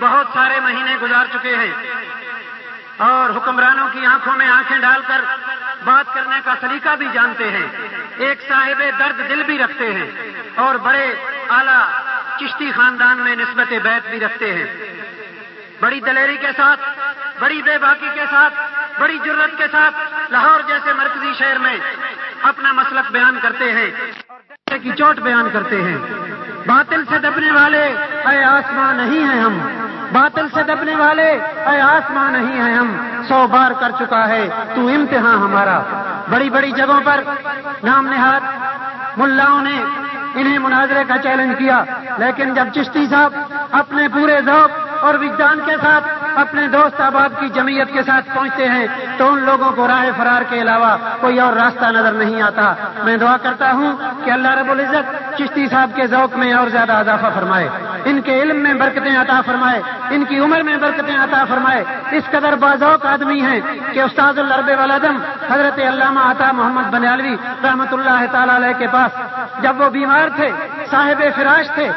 بہت سارے مہینے گزار چکے ہیں اور حکمرانوں کی آنکھوں میں آنکھیں ڈال کر بات کرنے کا طریقہ بھی جانتے ہیں۔ ایک صاحب درد دل بھی رکھتے ہیں اور بڑے اعلی چشتی خاندان میں نسبت بیت بھی رکھتے ہیں۔ بڑی دلیری کے ساتھ، بڑی بے باکی کے ساتھ، بڑی جرت کے ساتھ لاہور جیسے مرکزی شہر میں اپنا مسلک بیان کرتے ہیں کی چوٹ بیان کرتے ہیں۔ باطل سے دبنے والے اے آسمان نہیں ہیں ہم۔ باطل سے دبنے والے، اے آسمان نہیں ہیں ہم، سو بار کر چکا ہے، تو امتحان ہمارا۔ بڑی بڑی جگہوں پر نام نہاد، ملاؤں نے انہیں مناظرے کا چیلنج کیا، لیکن جب چشتی صاحب اپنے پورے ذوق اور وجدان کے ساتھ اپنے دوست احباب کی جمعیت کے ساتھ پہنچتے ہیں تو ان لوگوں کو راہ فرار کے علاوہ کوئی اور راستہ نظر نہیں آتا۔ میں دعا کرتا ہوں کہ اللہ رب العزت چشتی صاحب کے ذوق میں اور زیادہ اضافہ فرمائے۔ ان کے علم میں برکتیں عطا فرمائے۔ ان کی عمر میں برکتیں عطا فرمائے۔ اس قدر بازوق آدمی ہیں کہ استاد الرب والدم حضرت علامہ عطا محمد بنیالوی رحمۃ اللہ تعالی علیہ کے پاس جب وہ بیمار تھے، صاحب فراش تھے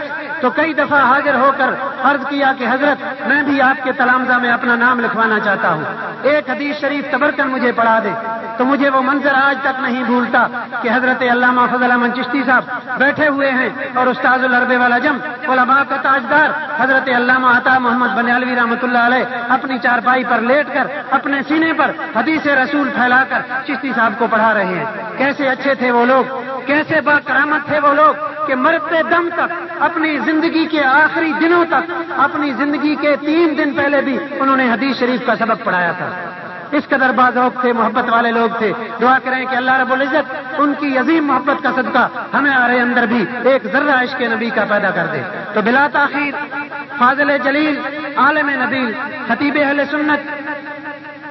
تو کئی دفعہ حاضر ہو کر عرض کیا کہ حضرت، میں بھی آپ کے تلامزہ میں اپنا نام لکھوانا چاہتا ہوں۔ ایک حدیث شریف تبر کر مجھے پڑھا دے۔ تو مجھے وہ منظر آج تک نہیں بھولتا کہ حضرت علامہ فضل احمد چشتی صاحب بیٹھے ہوئے ہیں اور استاد الرب والا جم، علماء کا تاجدار حضرت علامہ عطا محمد بنیالوی رحمۃ اللہ علیہ اپنی چارپائی پر لیٹ کر اپنے سینے پر حدیث رسول پھیلا کر چشتی صاحب کو پڑھا رہے ہیں۔ کیسے اچھے تھے وہ لوگ؟ کیسے با کرامت تھے وہ لوگ کہ مرتے دم تک اپنی زندگی کے آخری دنوں تک، اپنی زندگی کے تین دن پہلے بھی انہوں نے حدیث شریف کا سبق پڑھایا تھا۔ اس قدر بازوق تھے، محبت والے لوگ تھے۔ دعا کریں کہ اللہ رب العزت ان کی عظیم محبت کا صدقہ ہمیں آرے اندر بھی ایک ذرہ عشق نبی کا پیدا کر دے۔ تو بلا تاخیر، فاضل جلیل، عالم نبیل، خطیب اہل سنت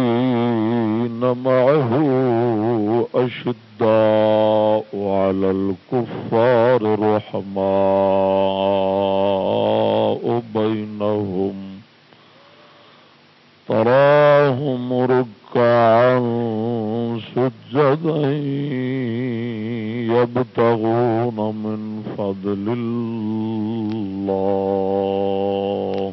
والذين معه أشداء على الكفار رحماء بينهم تراهم ركعا سجدا يبتغون من فضل الله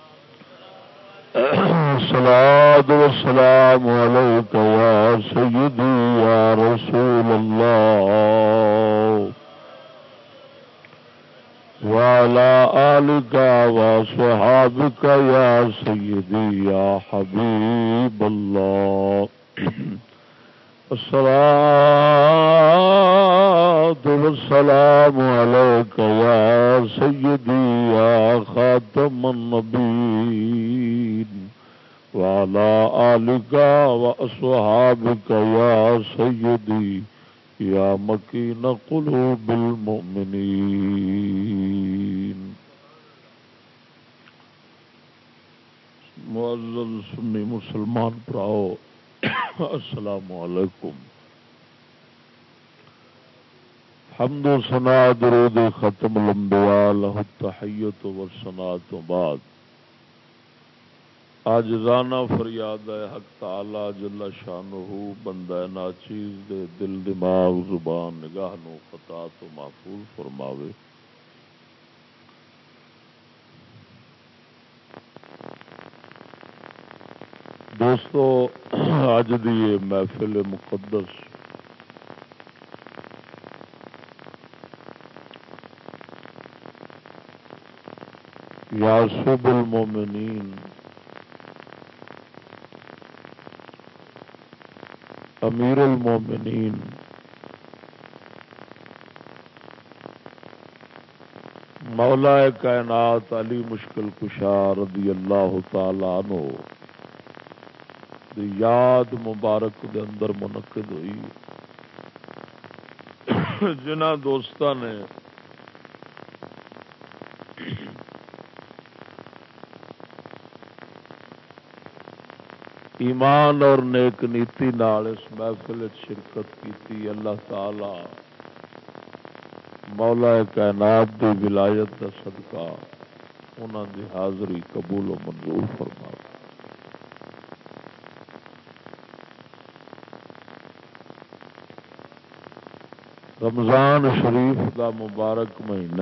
الصلاة والسلام عليك يا سيدي يا رسول الله. وعلى آلك وصحابك يا سيدي يا حبيب الله. والسلام عليك يا سيدي، يا خاتم النبيين، وعلى آلك وأصحابك يا سيدي، يا مكين قلوب المؤمنين. معزز سنی مسلمان پراؤ السلام علیکم. حمد و سنا درود ختم لمبیا لہ تحیت و سنا تو بعد. آج رانا فریاد ہے، حق تعالی جل شانہ بندہ ناچیز دے دل دماغ، زبان نگاہ نو خطا تو محفوظ فرماوے. دوستو اج دی محفل مقدس۔ یاسب المومنین امیر المومنین مولا کائنات علی مشکل کشار رضی اللہ تعالی عنہ۔ یاد مبارک دے اندر منعقد ہوئی۔ جنہ دوست نے ایمان اور نیک نیتی نال اس محفل شرکت کی اللہ تعالی مولا کائنات دی ولایت کا صدقہ انہوں دی حاضری قبول و منظور فرما رمضان شریف کا مبارک مہینہ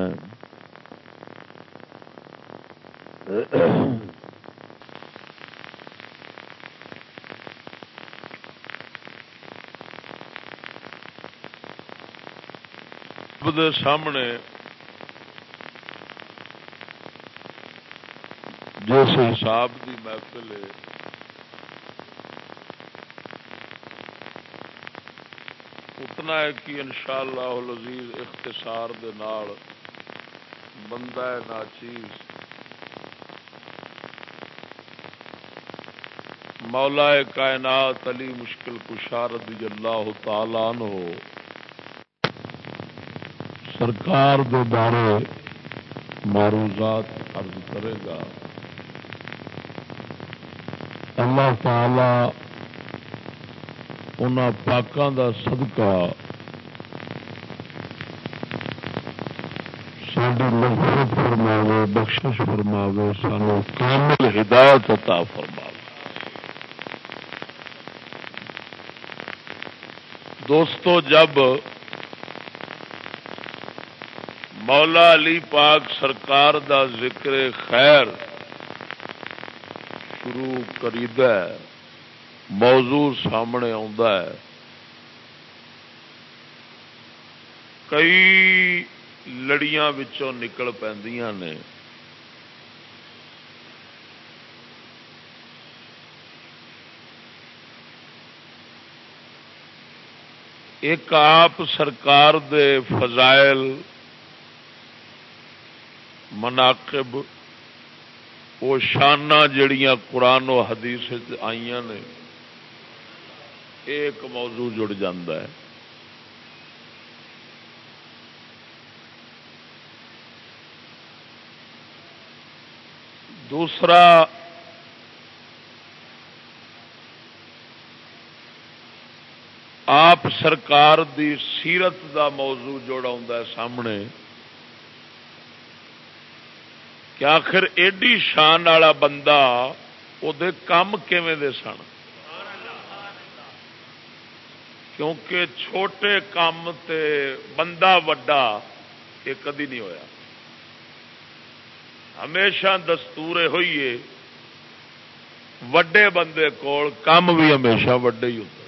سامنے جس حساب کی محفل ہے۔ اتنا ہے کہ انشاءاللہ العزیز اختصار دے نال بندہ ناچیز۔ مولا کائنات علی مشکل کشار رضی اللہ تعالی عنہ۔ سرکار دے بارے معروضات عرض کرے گا۔ اللہ تعالی ان پاکوں کا سدکا ساری لفظ فرماوے بخشش فرماوے سانو کامل ہدایت عطا فرماوے دوستو جب مولا علی پاک سرکار دا ذکر خیر شروع کریدا ہے موضوع سامنے ہے۔ کئی لڑیاں وچوں نکل پیندیاں نے۔ ایک آپ سرکار دے فضائل، مناقب، وہ شانہ جڑیاں قرآن و حدیث آئی نے۔ ایک موضوع جڑ ہے۔ دوسرا، آپ سرکار دی سیرت دا موضوع جوڑا ہے سامنے۔ کہ آخر ایڈی شان والا بندہ وہ کام دے سن؟ کیونکہ چھوٹے کام تے بندہ وڈا یہ کدی نہیں ہویا۔ ہمیشہ دستور ہوئیے۔ وڈے بندے کول کام بھی ہمیشہ وڈے ہی ہوتا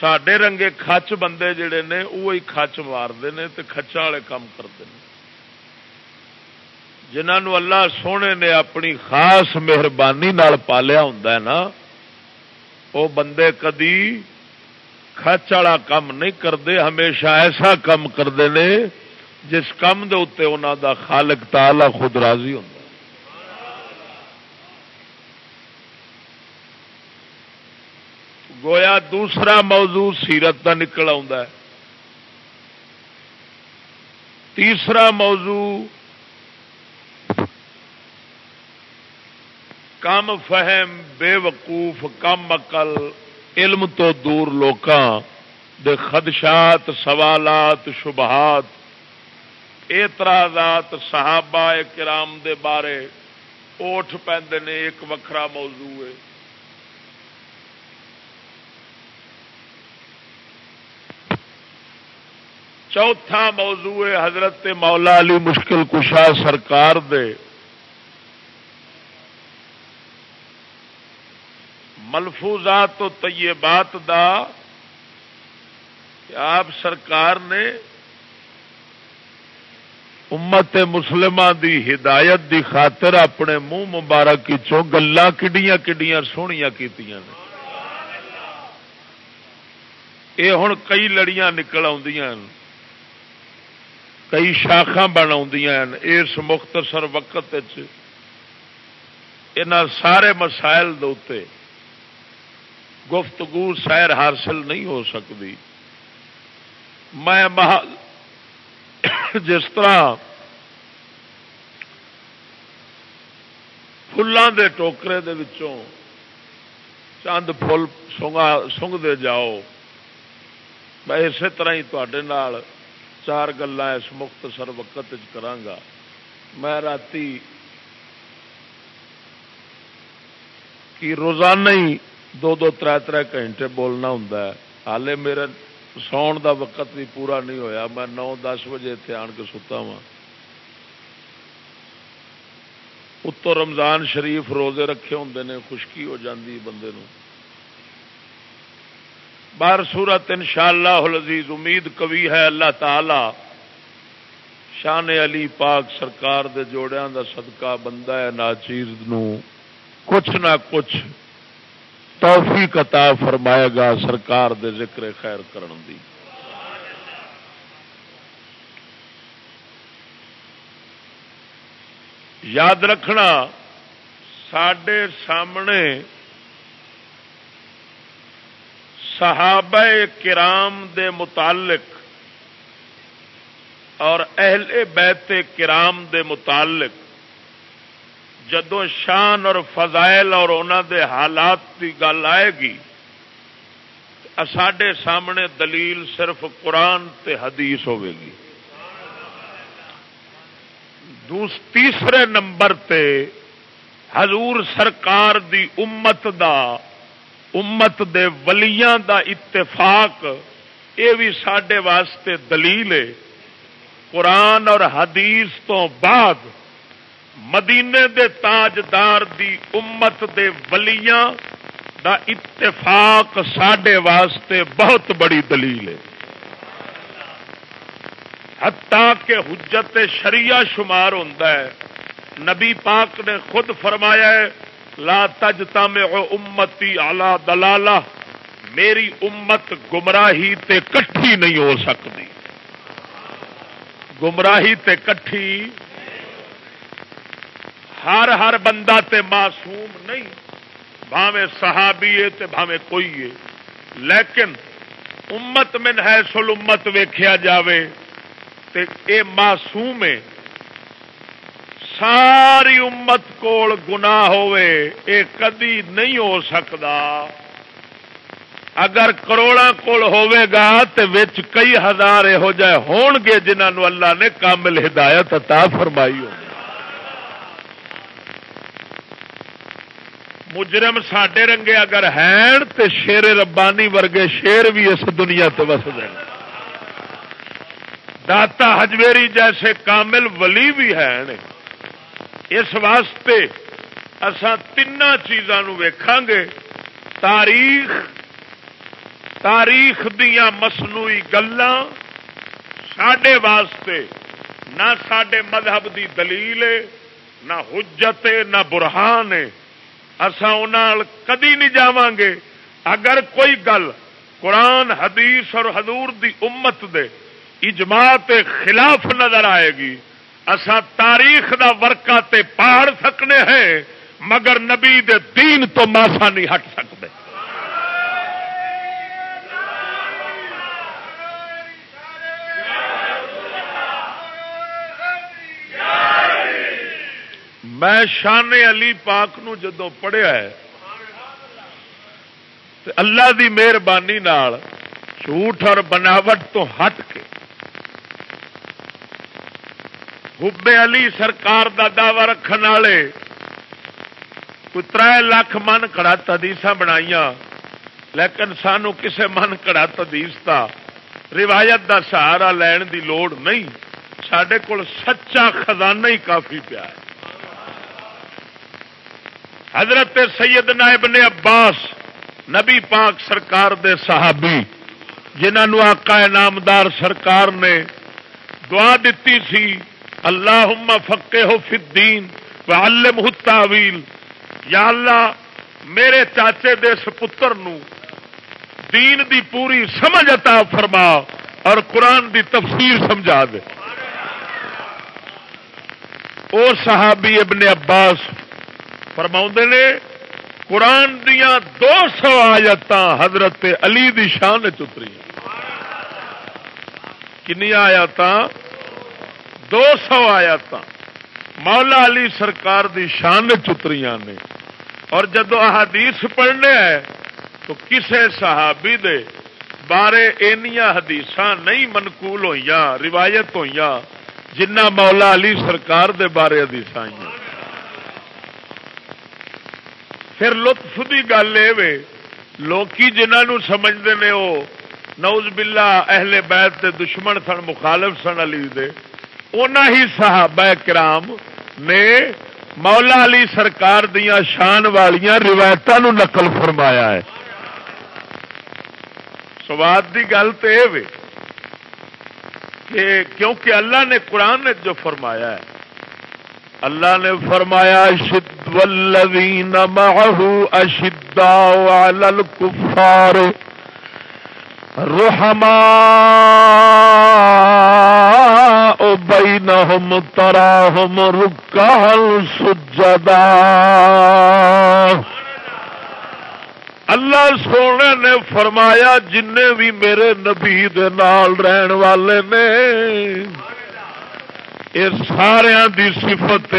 سڈے رنگے کچ بندے جڑے نے وہی کچ مارتے ہیں کچا والے کام کرتے ہیں جنہوں اللہ سونے نے اپنی خاص مہربانی پالیا ہوں نا وہ بندے کدی خچ والا کام نہیں کرتے، ہمیشہ ایسا کام کرتے ہیں جس کام دے اتنے انہوں دا خالق تالا خود راضی ہوں گویا دوسرا موضوع سیرت کا نکل آ تیسرا موضوع کم فہم بے وقوف، کم اقل علم تو دور لوکاں، دے خدشات، سوالات، شبہات۔ اعتراضات صحابہ کرام دے بارے اوٹھ پہ ایک وکھرا موضوع ہے۔ چوتھا موضوع ہے حضرت مولا علی مشکل کشا سرکار دے۔ ملفوظات تو طیبات دا کہ آپ سرکار نے امت مسلمہ دی ہدایت دی خاطر اپنے منہ مبارک چو گلا کڈیاں کڈیاں سویا کی یہ ہوں کئی لڑیاں نکل کئی شاخا بن اس مختصر وقت ان سارے مسائل دے گفتگو سیر حاصل نہیں ہو سکتی۔ میں جس طرح فلان دے ٹوکرے دے وچوں چند فل سنگ دے جاؤ۔ میں اسی طرح ہی تے چار گلا اس مختصر وقت کرانگا۔ میں راتی کی روزانہ ہی دو دو تر تر گھنٹے بولنا ہوں ہالے میرے ساؤن دا وقت بھی پورا نہیں ہویا۔ میں نو دس بجے اتنے آن کے ستا وا اتو رمضان شریف روزے رکھے ہوں نے، خشکی ہو جاتی بندے نو بار سورت ان شاء اللہ امید کبھی ہے اللہ تعالی شان علی پاک سرکار دے جوڑیاں دا صدقہ بندہ ہے نا چیز کچھ نہ کچھ توفیق عطا فرمائے گا سرکار دے ذکر خیر کرن دی۔ یاد رکھنا سڈے سامنے صحابہ کرام دے متعلق اور اہل بیت کرام دے متعلق جدو شان اور فضائل اور انہوں دے حالات کی گل آئے گی ساڈے سامنے دلیل صرف قرآن تے حدیث ہوے گی۔ تیسرے نمبر تے حضور سرکار دی امت دا، امت دے ولیاں دا اتفاق یہ بھی سڈے واسطے دلیل ہے۔ قرآن اور حدیث تو بعد مدینے دے تاجدار دی امت دے ولیاں دا اتفاق سڈے واسطے بہت بڑی دلیل ہے۔ حتیٰ کہ حجت شریعہ شمار ہوتا ہے، نبی پاک نے خود فرمایا ہے، لا تجتا میں امتی آلہ دلالہ، میری امت گمراہی تے کٹھی نہیں ہو سکتی۔ گمراہی تے کٹھی ہر ہر بندہ تے معصوم نہیں بھاوے صحابی ہے تے بھاوے کوئی ہے۔ لیکن امت من ہے سل امت ویخیا جاوے تے اے معصوم ہے۔ ساری امت کول گنا ہوئے اے کدی نہیں ہو سکتا اگر کروڑا کول ہوئے گا تے وچ کئی ہزار یہو جائے ہون گے جنہوں اللہ نے کامل ہدایت عطا فرمائی ہوگی مجرم سڈے رنگے اگر ہیں تو شیر ربانی ورگے شیر بھی اس دنیا تے وس دیں داتا ہجویری جیسے کامل ولی بھی ہیں۔ اس واسطے اسان تین چیزوں ویکھاں گے۔ تاریخ تاریخ دیا مصنوعی گلاں سڈے واسطے نہ سڈے مذہب دی دلیل نہ حجت نہ برہان ہے۔ اسان کدی نہیں جا گے اگر کوئی گل قرآن، حدیث اور حضور دی امت دے اجماع تے خلاف نظر آئے گی اسا تاریخ دا ورکا تے پاڑ سکنے ہیں، مگر نبی دے دین تو ماسا نہیں ہٹ سکتے میں شان علی پاک نو جدو پڑھیا ہے اللہ دی مہربانی جھوٹ اور بناوٹ تو ہٹ کے حب علی سرکار دا دعوی رکھنے والے کوئی تر لاکھ من کڑا تدیس بنائی لیکن سانو کسے من کڑا تدیس کا روایت دا سہارا لین دی لوڑ نہیں سڈے کول سچا خزانہ ہی کافی پیا ہے۔ حضرت سید نائب نے عباس، نبی پاک سرکار دے صحابی، جنہوں آقا نامدار سرکار نے دعا دیتی سی اللہ فکے ہو فدین علم تعویل یا اللہ، میرے چاچے دے پتر نو دین دی پوری سمجھ عطا فرما اور قرآن دی تفسیر سمجھا دے۔ او صحابی ابن عباس فرما نے، قرآن دیا دو سو آیت حضرت علی دی شان چتری کنیا آیات دو سو آیات مولا علی سرکار دی شان چتری نے۔ اور جدو احادیث پڑھنے ہے تو کسے صحابی دے بارے اینیا حدیث نہیں منقول ہوئی روایت ہوئی جنہ مولا علی سرکار دے بارے حدیث آئی پھر لطف کی گل یہ لوکی جنہوں سمجھتے ہیں وہ نوز بلا اہل بیت دے دشمن سن، مخالف سن علی دے، اونا ہی صحابہ کرام نے مولا علی سرکار دیا شان والیاں روایتوں نقل فرمایا ہے۔ سواد کی گل تو یہ کہ کیونکہ اللہ نے قرآن نے جو فرمایا ہے اللہ نے فرمایا شد والذین معه اشداء علی الكفار رحماء بینہم تراہم رکہل سجدہ اللہ سونے نے فرمایا جن بھی میرے نبی دے نال رہن والے نے یہ سارا دی سفت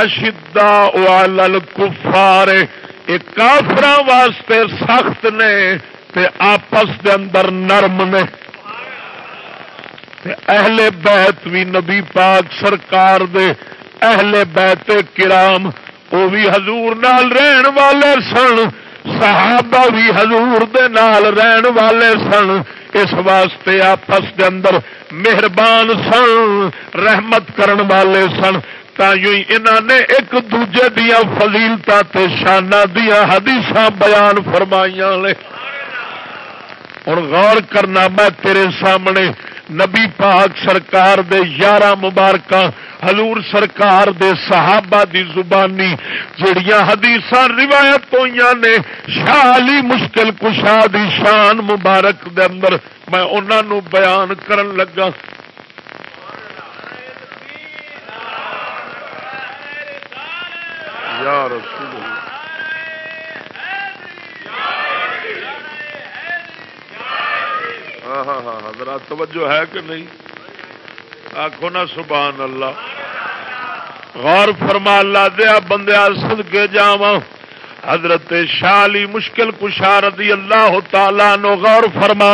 اشدا وال کفار کافر واسطے سخت نے تے آپس دے اندر نرم نے۔ تے اہل بیت بھی نبی پاک سرکار دے اہل بیت کرام وہ بھی حضور نال رہن والے سن۔ صحابہ بھی حضور دے نال رہن والے سن۔ اس واسطے آپس دے اندر مہربان سن، رحمت کرن والے سن۔ انہوں نے ایک دوجے دیا فضیلتا شانہ دیا حدیث بیان فرمائیاں ہوں غور کرنا میں تیرے سامنے نبی پاک سرکار دے یارہ مبارک حضور سرکار دے صحابہ دی زبانی جڑیاں حدیث روایت ہوئی نے شالی مشکل کشا دی شان مبارک دے اندر میں انہوں بیان کرن لگا۔ یا رسول ہاں ہاں ہاں, ہاں، حضرات توجہ ہے کہ نہیں؟ آخو نا سبحان اللہ۔ غور فرما، اللہ دیا بندیا سد کے جا حضرت شالی مشکل کشا رضی اللہ تعالی نو غور فرما۔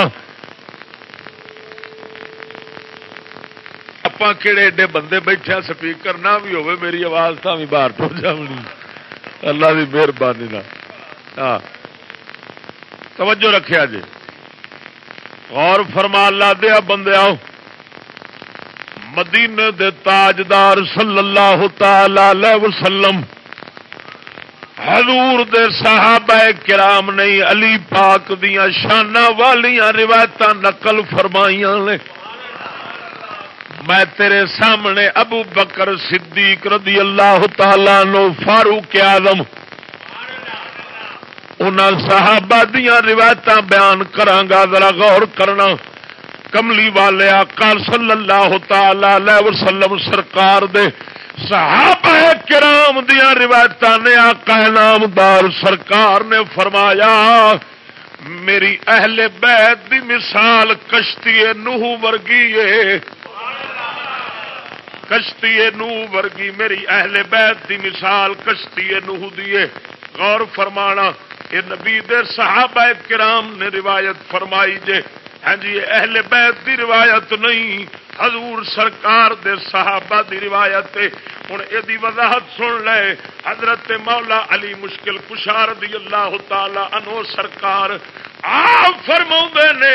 آپ کہڑے ایڈے بندے بیٹھے سپیکر نہ بھی ہوئے میری آواز تو بھی باہر ٹو جانی اللہ کی مہربانی ہاں۔ توجہ رکھا جی غور فرما اللہ دیا بندے مدینے دے تاجدار صلی اللہ تعالی وسلم، حضور دے صحابہ کرام نہیں، علی پاک دیا شانہ والیاں روایت نقل فرمائیاں نے۔ میں تیرے سامنے ابو بکر صدیق رضی اللہ تعالی نو فاروق آدم صحابہ دیا روایت بیان کرانگا ذرا غور کرنا۔ کملی والے آقا صلی اللہ تعالی وسلم سرکار دے صحابہ کرام دیا روایت نے آقا نامدار سرکار نے فرمایا، میری اہل بیت دی مثال کشتی نوح ورگی ہے۔ کشتی نو ورگی میری اہل بیت دی مثال کشتی نوح دیے غور فرمانا یہ نبی دے صحابہ کرام نے روایت فرمائی جے۔ ہاں جی اہل بیت دی روایت نہیں، حضور سرکار دے صحابہ دی روایت ہوں یہ وضاحت سن لے۔ حضرت مولا علی مشکل کشار دی اللہ تعالی انو سرکار آپ فرما نے،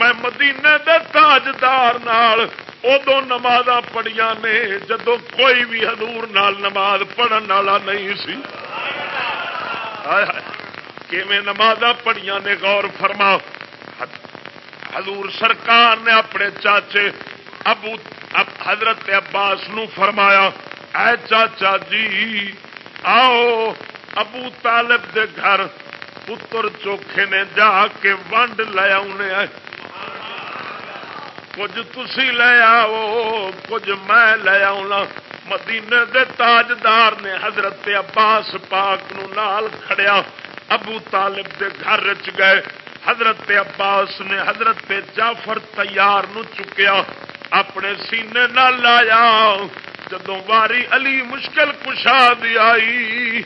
میں مدینے دے تاجدار نال ادو نماز پڑھیا نے جدو کوئی بھی حضور نال نماز پڑھن والا نہیں سی۔ نماز پڑیاں نے غور فرما۔ حضور سرکار نے اپنے چاچے ابو حضرت عباس نو فرمایا، اے چاچا جی آؤ ابو طالب دے گھر پتر چوکھے نے جا کے ونڈ لیا کچھ تھی لے آؤ کچھ میں لے آؤں مدینے دے تاجدار نے حضرت عباس پاک نو نال کھڑیا ابو طالب دے گھر چ گئے حضرت عباس نے حضرت جعفر تیار نو چکیا اپنے سینے نہ لایا جدو واری علی مشکل کشا دی آئی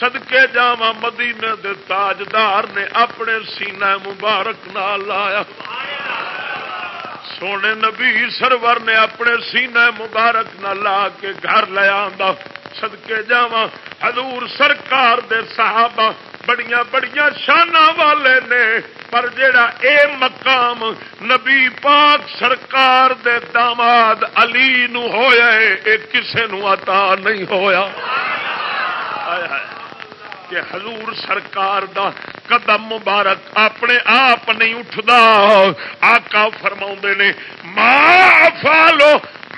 سدکے جا مدینے دے تاجدار نے اپنے سینے مبارک نہ لایا سونے نبی سرور نے اپنے سینے مبارک نہ لا کے گھر لیا سدکے جا حضور سرکار دے صحابہ بڑیاں بڑیاں شانہ والے نے، پر جیڑا اے مقام نبی پاک سرکار دے داماد علی نو ہویا ہے، اے کسے نو عطا نہیں ہویا۔ کہ حضور سرکار دا قدم مبارک اپنے آپ نہیں اٹھتا آقا فرما نے ماں فالو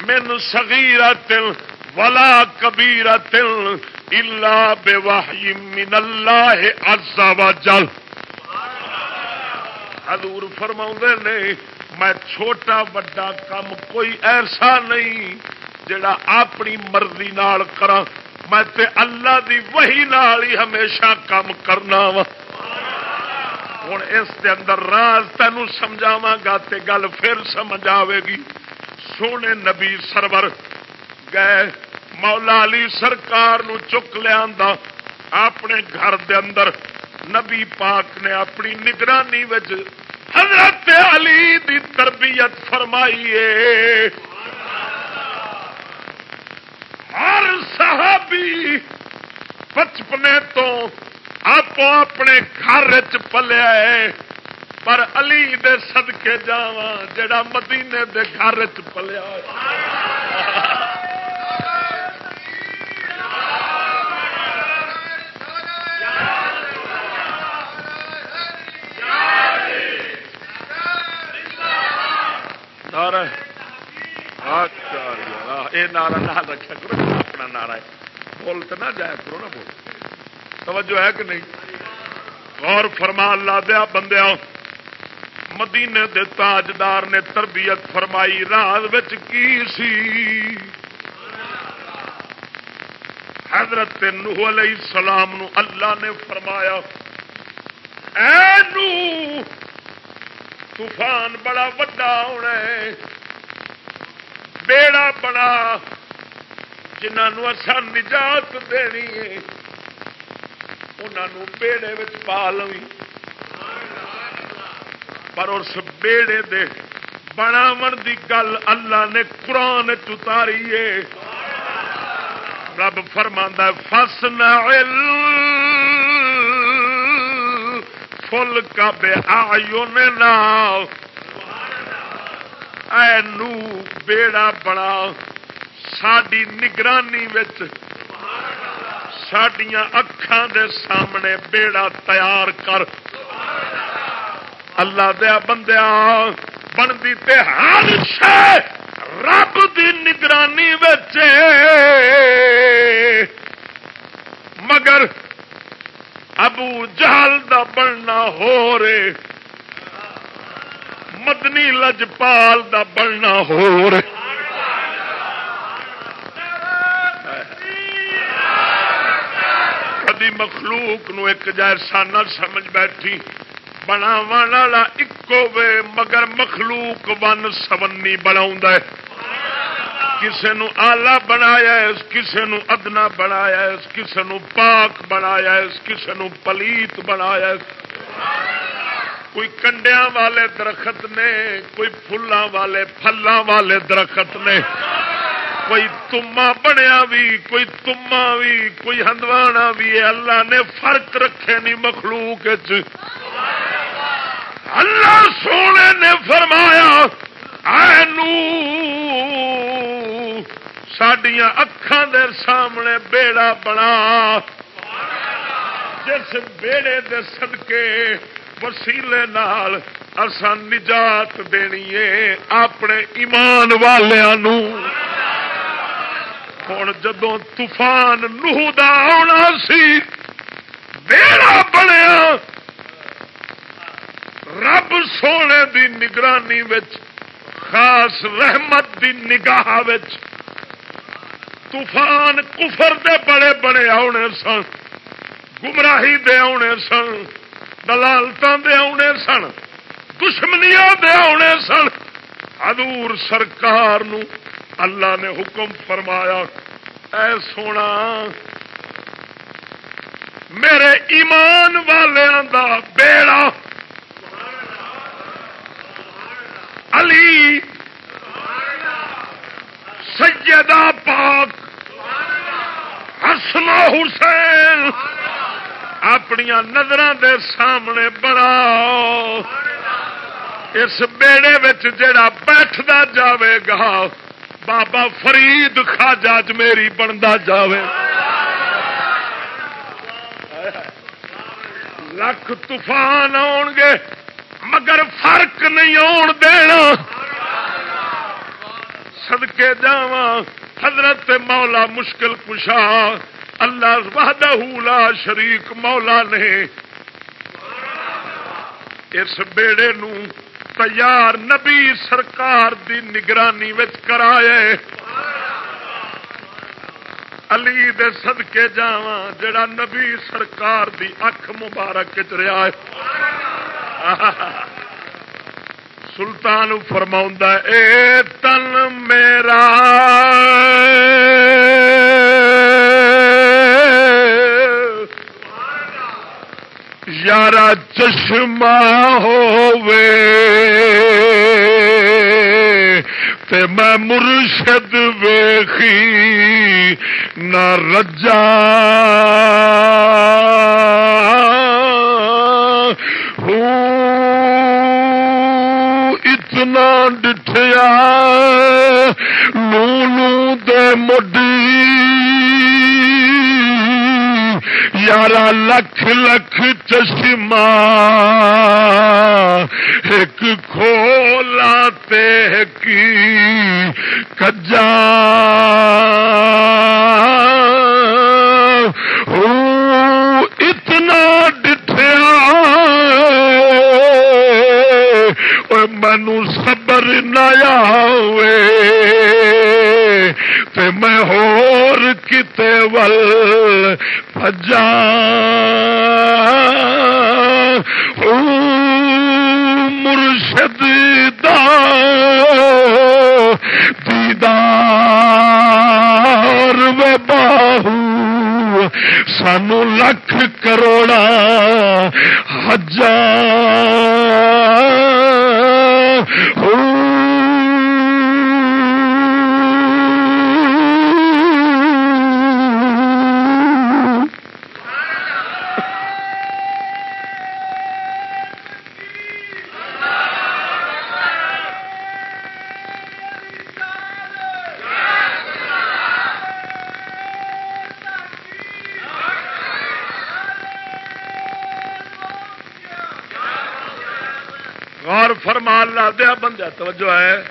من سگیرا تل ولا کبیرا تل اللہ بے واہی من اللہ عز و جل حضور فرما نے، میں چھوٹا بڑا کام کوئی ایسا نہیں جڑا اپنی مرضی نال کرا میں تے اللہ دی وہی نال ہی ہمیشہ کام کرنا وا۔ ہوں اس دے اندر راز تینوں سمجھاوا گا تے گل پھر سمجھ آئے گی۔ سونے نبی سرور، گئے مولا علی سرکار نو چک لیا اپنے گھر دے اندر نبی پاک نے اپنی نگرانی حضرت علی دی تربیت فرمائی ہے۔ ہر صحابی بچپنے تو آپ اپنے گھر چ پلیا ہے، پر علی دے سدکے جا جڑا مدینے دے گھر چ پلیا نعرہ یہ نعرہ نہ رکھا کرو اپنا نعرہ ہے بول تو نہ جایا کرو نا بول توجہ ہے کہ نہیں غور فرما اللہ دیا بندیا مدینے دے تاجدار نے تربیت فرمائی رات کی سی حضرت نوح علیہ السلام نو اللہ نے فرمایا اے نو طوفان بڑا وڈا ہونا ہے بیڑا بڑا جنہوں اصا نجات دینی ہے انہوں بیڑے پا لو پر اس بیڑے دے بناو دی گل اللہ نے قرآن چتاری ہے۔ رب فرما فس فل کا بے آئیو نے نو بیڑا بڑا ساری نگرانی سڈیا اکھان دے سامنے بیڑا تیار کر۔ اللہ دیا بندیا بنتی ہر شہ رب دی نگرانی مگر ابو جہل دا بننا ہو رے مدنی لجپال دا بننا ہو رے کدی مخلوق نو ایک جیسا سمجھ بیٹھی بنا والا ایکو وے مگر مخلوق ون سونی بنا کسے نو آلہ بنایا اس کسے نو ادنا بنایا اس کسے نو پاک بنایا اس کسے نو پلیت بنایا اس کوئی کنڈیا والے درخت نے، کوئی فلاں والے، پھلاں والے درخت نے۔ کوئی تما بنیا بھی کوئی تما بھی کوئی ہندوانا بھی اللہ نے فرق رکھے نہیں مخلوق اللہ سونے نے فرمایا سڈیا اکھان دے سامنے بیڑا بنا۔ جس بیڑے دے سدکے وسیلے نال اسان نجات دینی ہے اپنے ایمان والوں ہوں جدو طوفان نوہ دا آنا سی، بیڑا بنیا۔ رب سونے دی نگرانی وچ، خاص رحمت دی نگاہ وچ طوفان کفر دے بڑے بڑے آنے سن، گمراہی دے آنے سن۔ دلالت دے آنے سن دشمنیا دے آنے سن ادور سرکار نو اللہ نے حکم فرمایا اے سونا میرے ایمان والوں دا بیڑا علی سیدہ پاک حسنا حسین اپنی نظر دے سامنے بڑا اس بیڑے جڑا بیٹھتا جاوے گا، بابا فرید خاجا میری بنتا جاوے۔ لکھ طوفان آن گے، مگر فرق نہیں آن دینا۔ سدکے جا حضرت مولا مشکل کشا۔ اللہ وحدہ لا شریک مولا نے اس بیڑے نو تیار نبی سرکار دی نگرانی کرایا علی دے صدقے جاواں جڑا نبی سرکار دی اکھ مبارک چ رہا ہے۔ سلطان فرما اے تن میرا۔ یارا چشمہ ہووے۔ تے میں مرشد ویخی نہ رجا۔ ہوں اتنا ڈٹھیا لو لو دے مڈی۔ یارہ لکھ لکھ چشمہ ایک کھولا تے کی کجا اتنا ڈٹھیا مینو صبر نہ آوے تے میں ہور کتے ول فجا مرشد دا دیدار و باہو۔ سانو لکھ کروڑا ہزار۔ اللہ دیا بندہ توجہ ہے۔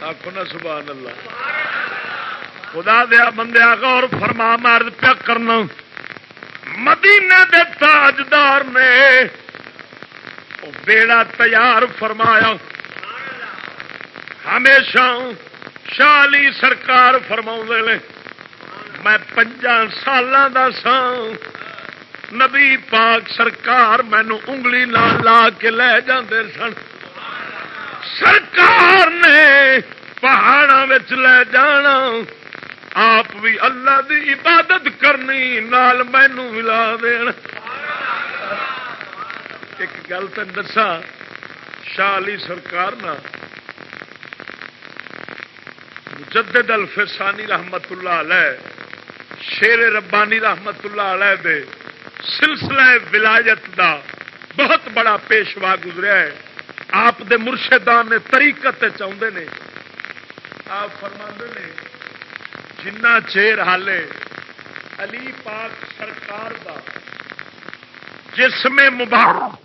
آخو نا سبحان اللہ۔ خدا دیا بندے غور فرما مرد پیا کرنا۔ مدینے دے تاجدار نے بیڑا تیار فرمایا۔ ہمیشہ شالی سرکار فرما نے۔ میں پنجا سال سا نبی پاک سرکار مینو انگلی لا لا کے لے جاندے سن۔ سرکار نے پہاڑوں لے جانا، آپ بھی اللہ دی عبادت کرنی، نال مینو ملا دین۔ ایک گل تین دسا شالی سرکار نا مجدد الفسانی رحمت اللہ علیہ، شیر ربانی رحمت اللہ علیہ دے سلسلہ ولایت دا بہت بڑا پیشوا گزرا ہے۔ آپ دے مرشدان نے تریقت چاہتے نے۔ آپ فرما نے جنا چیر حالے علی پاک سرکار دا جسم مبارک۔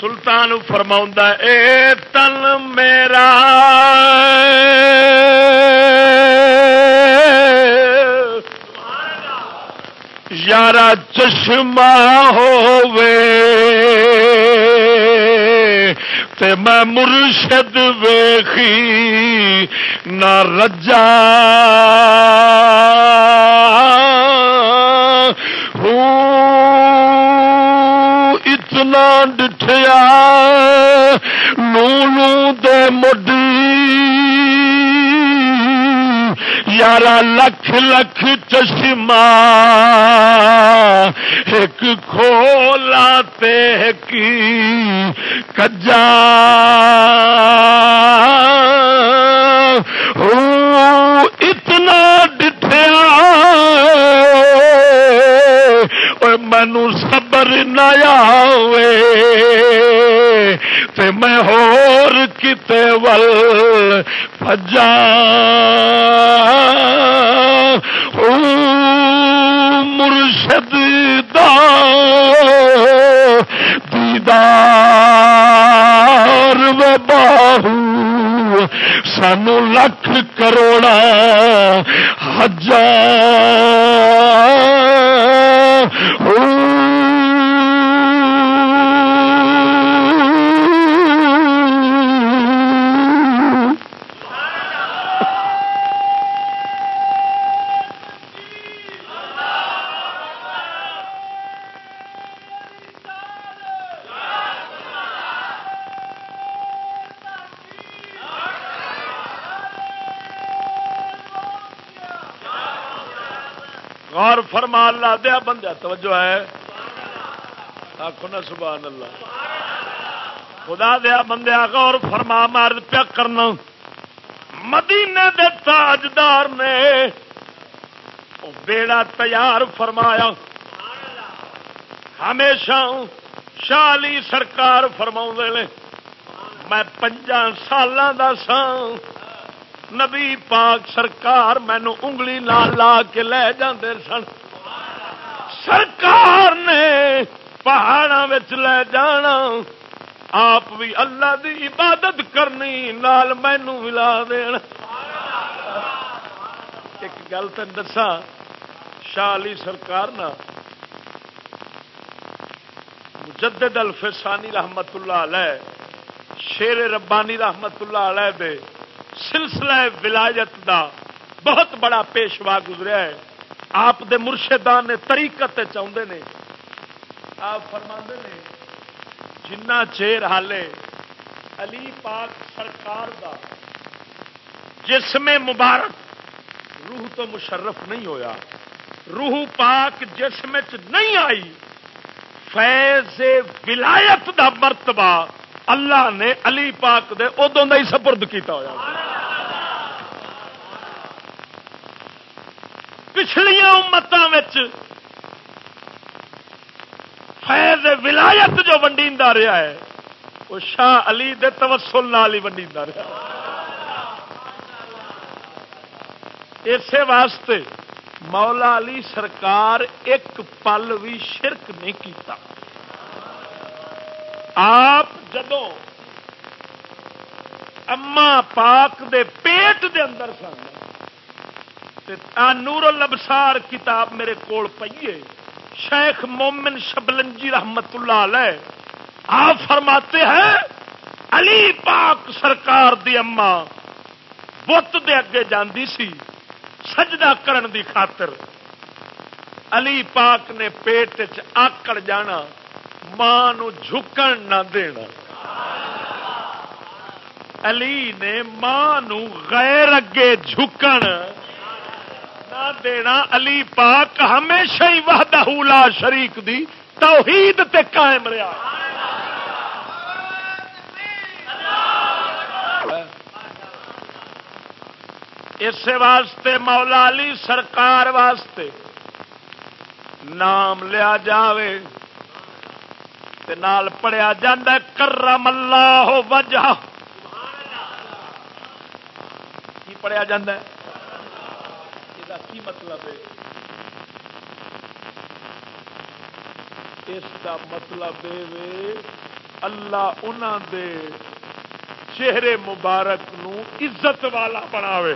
سلطان فرما اے تن میرا۔ یارا چشمہ ہووے تے میں مرشد ویخی نہ رجا اتنا ڈٹھیا نو دے مڈی۔ یارہ لکھ لکھ چشمہ ایک کھولا تے کی کجا اتنا ڈٹھیا مینو صبر نہ آوے تے میں ہور کتے ول فجا مرشد دا دیدار و باہو سانو لکھ کروڑا ہزار ہوں فرما، اللہ دیا بندہ توجہ ہے۔ آخو نا سبحان اللہ۔ خدا دیا بندے غور فرما مار پیا کرنا۔ مدینے دے تاجدار نے بیڑا تیار فرمایا۔ ہمیشہ شالی سرکار فرما نے۔ میں پنجا سال کا سا نبی پاک سرکار مینو انگلی لا لا کے لے جاندے سن۔ سرکار نے پہاڑوں لے جانا۔ آپ بھی اللہ دی عبادت کرنی، نال مینو ملا دین۔ ایک گل تین دسا شالی سرکار نا مجدد الفسانی رحمت اللہ علیہ، شیر ربانی رحمت اللہ علیہ دے سلسلہ ولایت دا بہت بڑا پیشوا گزرا ہے۔ آپ دے مرشدان نے تریقت چاہتے نے۔ آپ فرما نے جنا چیر حالے علی پاک سرکار دا جسم مبارک روح تو مشرف نہیں ہویا۔ روح پاک جسم چ نہیں آئی۔ فیض ولایت دا مرتبہ اللہ نے علی پاک دے ادوں کا ہی سپرد کیتا ہوا پچھلیا امتوں فیض ولایت جو ونڈی رہا ہے، وہ شاہ علی دے توسل نال ہی ونڈی رہا اسی واسطے مولا علی سرکار ایک پل بھی شرک نہیں کیتا۔ آپ جدو اما پاک دے پیٹ دے اندر سن نور الابصار کتاب میرے کول پیے شیخ مومن شبلنجی رحمت اللہ علیہ، آپ فرماتے ہیں، علی پاک سرکار دی اما بت دے اگے جاندی سی، سجدہ کرن دی خاطر، علی پاک نے پیٹ آکڑ جانا ماں جھکن نہ دینا۔ علی نے ماں غیر اگے جھکن نہ دینا۔ علی پاک ہمیشہ ہی وحدہ لا شریک دی توحید تے قائم رہا۔ اس واسطے مولا علی سرکار واسطے نام لیا جاوے۔ تے نال پڑھیا جا کرم اللہ وجہ کی پڑھیا جا کی مطلب ہے؟ اس کا مطلب اللہ انہوں دے چہرے مبارک نو عزت والا بناوے۔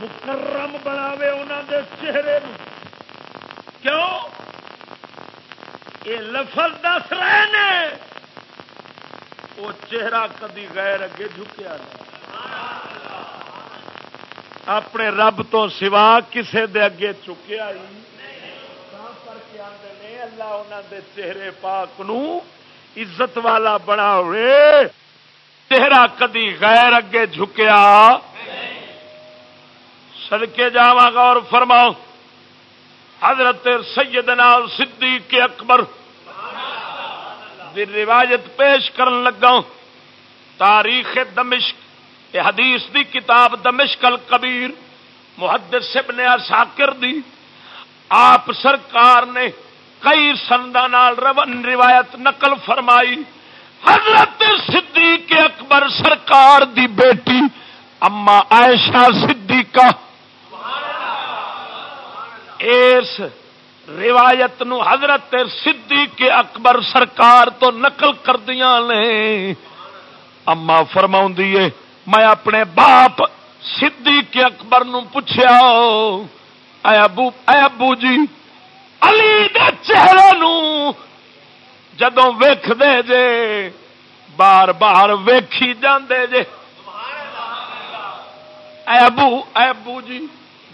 مکرم بناوے انہوں دے چہرے کیوں؟ یہ لفظ دس رہے نے، وہ چہرہ کدی غیر اگے جھکیا اپنے رب تو سوا کسے دے اگے چکیا ہی۔ اللہ انہوں دے چہرے پاک نو عزت والا بنا ہوئے۔ چہرہ کدی غیر اگے جھکیا۔ سڑکے جا اور فرماؤ حضرت سیدنا صدیق اکبر دی روایت پیش کرن لگا تاریخ دمشق یہ حدیث دی کتاب دمشق الکبیر محدث ابن ساکر دی۔ آپ سرکار نے کئی سندان روایت نقل فرمائی۔ حضرت صدیق اکبر سرکار دی بیٹی، اما عائشہ صدیقہ۔ اس روایت نو حضرت صدیق اکبر سرکار تو نقل کر دیا نے۔ اما فرما میں اپنے باپ صدیق اکبر نو پوچھا اے ابو اے ابو جی علی دے چہرے نو جدوں ویکھ دے جے، بار بار ویکھی جاندے جے۔ اے ابو اے ابو جی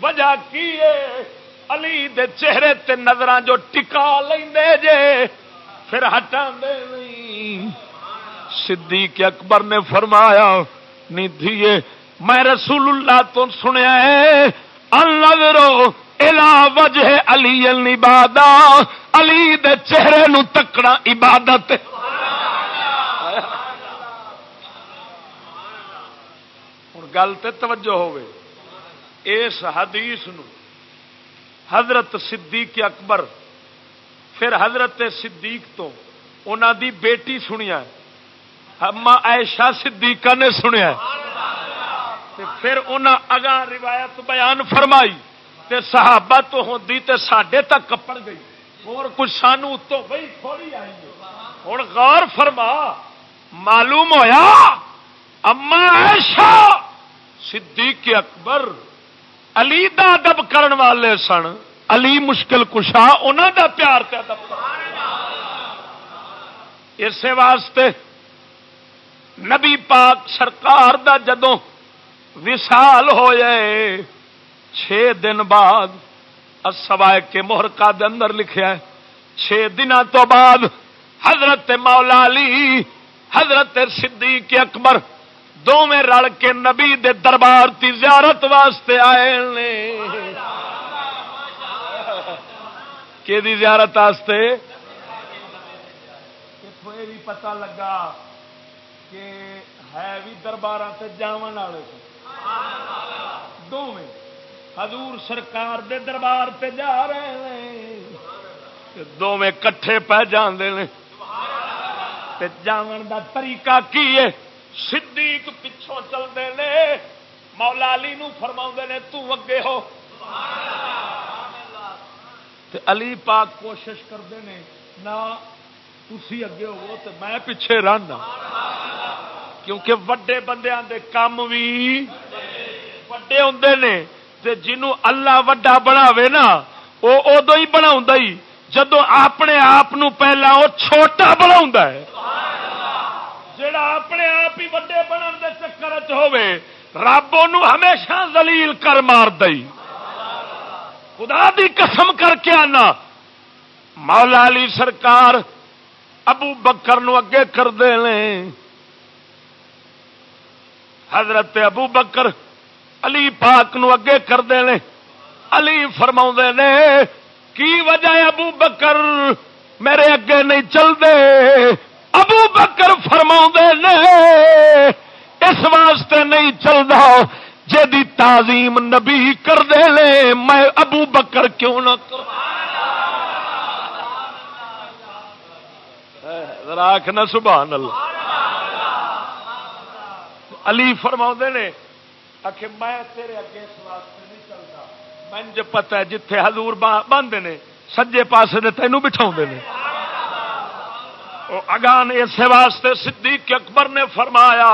وجہ کی ہے؟ علی دے چہرے تے نظر جو ٹکا لے جے، پھر ہٹا دے صدیق اکبر نے فرمایا نہیں میں رسول اللہ تو سنیا ہے النظرو الا وجہ علی العبادہ، علی دے چہرے نو تکڑا عبادت۔ گل تے توجہ ہوئے اس حدیث نو حضرت صدیق اکبر، پھر حضرت صدیق تو انہوں دی بیٹی سنیا اما ایشا صدیقہ نے سنیا پھر انہوں اگاں روایت بیان فرمائی، تے صحابہ تو ہوندی تے ساڈے تک کپڑ گئی۔ اور کچھ سانو اتو بھائی تھوڑی آئی ہوں غور فرما، معلوم ہویا اما ایشا صدیق اکبر علی دا ادب کرن والے سن، علی مشکل کشا انہوں دا پیار کا ادب اسی واسطے نبی پاک سرکار دا جدوں وسال ہو جائے چھ دن بعد سوائے کے محرکا دے اندر لکھیا ہے۔ چھ دن تو بعد حضرت مولا علی، حضرت صدیق اکبر دونیں رل کے نبی دے دربار کی زیارت واسطے آئے کہ زیارت واسطے؟ بھی پتا لگا کہ ہے بھی دربار سے جاون والے دونیں حضور سرکار دے دربار تے جا رہے ہیں دونیں کٹھے پہ جانے جان دا طریقہ کی ہے؟ صدیق پچھوں چلتے ہیں مولا علی نو فرما نے تگے ہو۔ علی پاک کوشش کرتے ہیں نہ تھی اگے ہو تو میں پیچھے رہنا کیونکہ وڈے بندیاں دے کام بھی وڈے ہوں نے جنوں اللہ وڈا بناوے نا وہ ادو ہی بنا جدو اپنے آپ پہلا وہ چھوٹا بنا جڑا اپنے آپ ہی وڈے بننے کے چکر چ رب ان ہمیشہ دلیل کر مار دئی۔ خدا دی قسم کر کے آنا۔ مولا علی سرکار ابو بکر نو اگے کر دے حضرت ابو بکر علی پاک نو اگے کر دے علی فرما نے، کی وجہ ابو بکر میرے اگے نہیں چلتے ابو بکر فرما نے، اس واسطے نہیں چلتا جی تعظیم نبی کر دے لے میں ابو بکر کیوں نہ کر راک نہ، سبحان اللہ۔ علی فرما نے آخ میں تیرے اگے اس واسطے نہیں چلتا مجھے پتا ہے جتھے حضور بند نے، سجے پاسے نے تینوں بٹھا نے۔ اگان اس واسطے صدیق اکبر نے فرمایا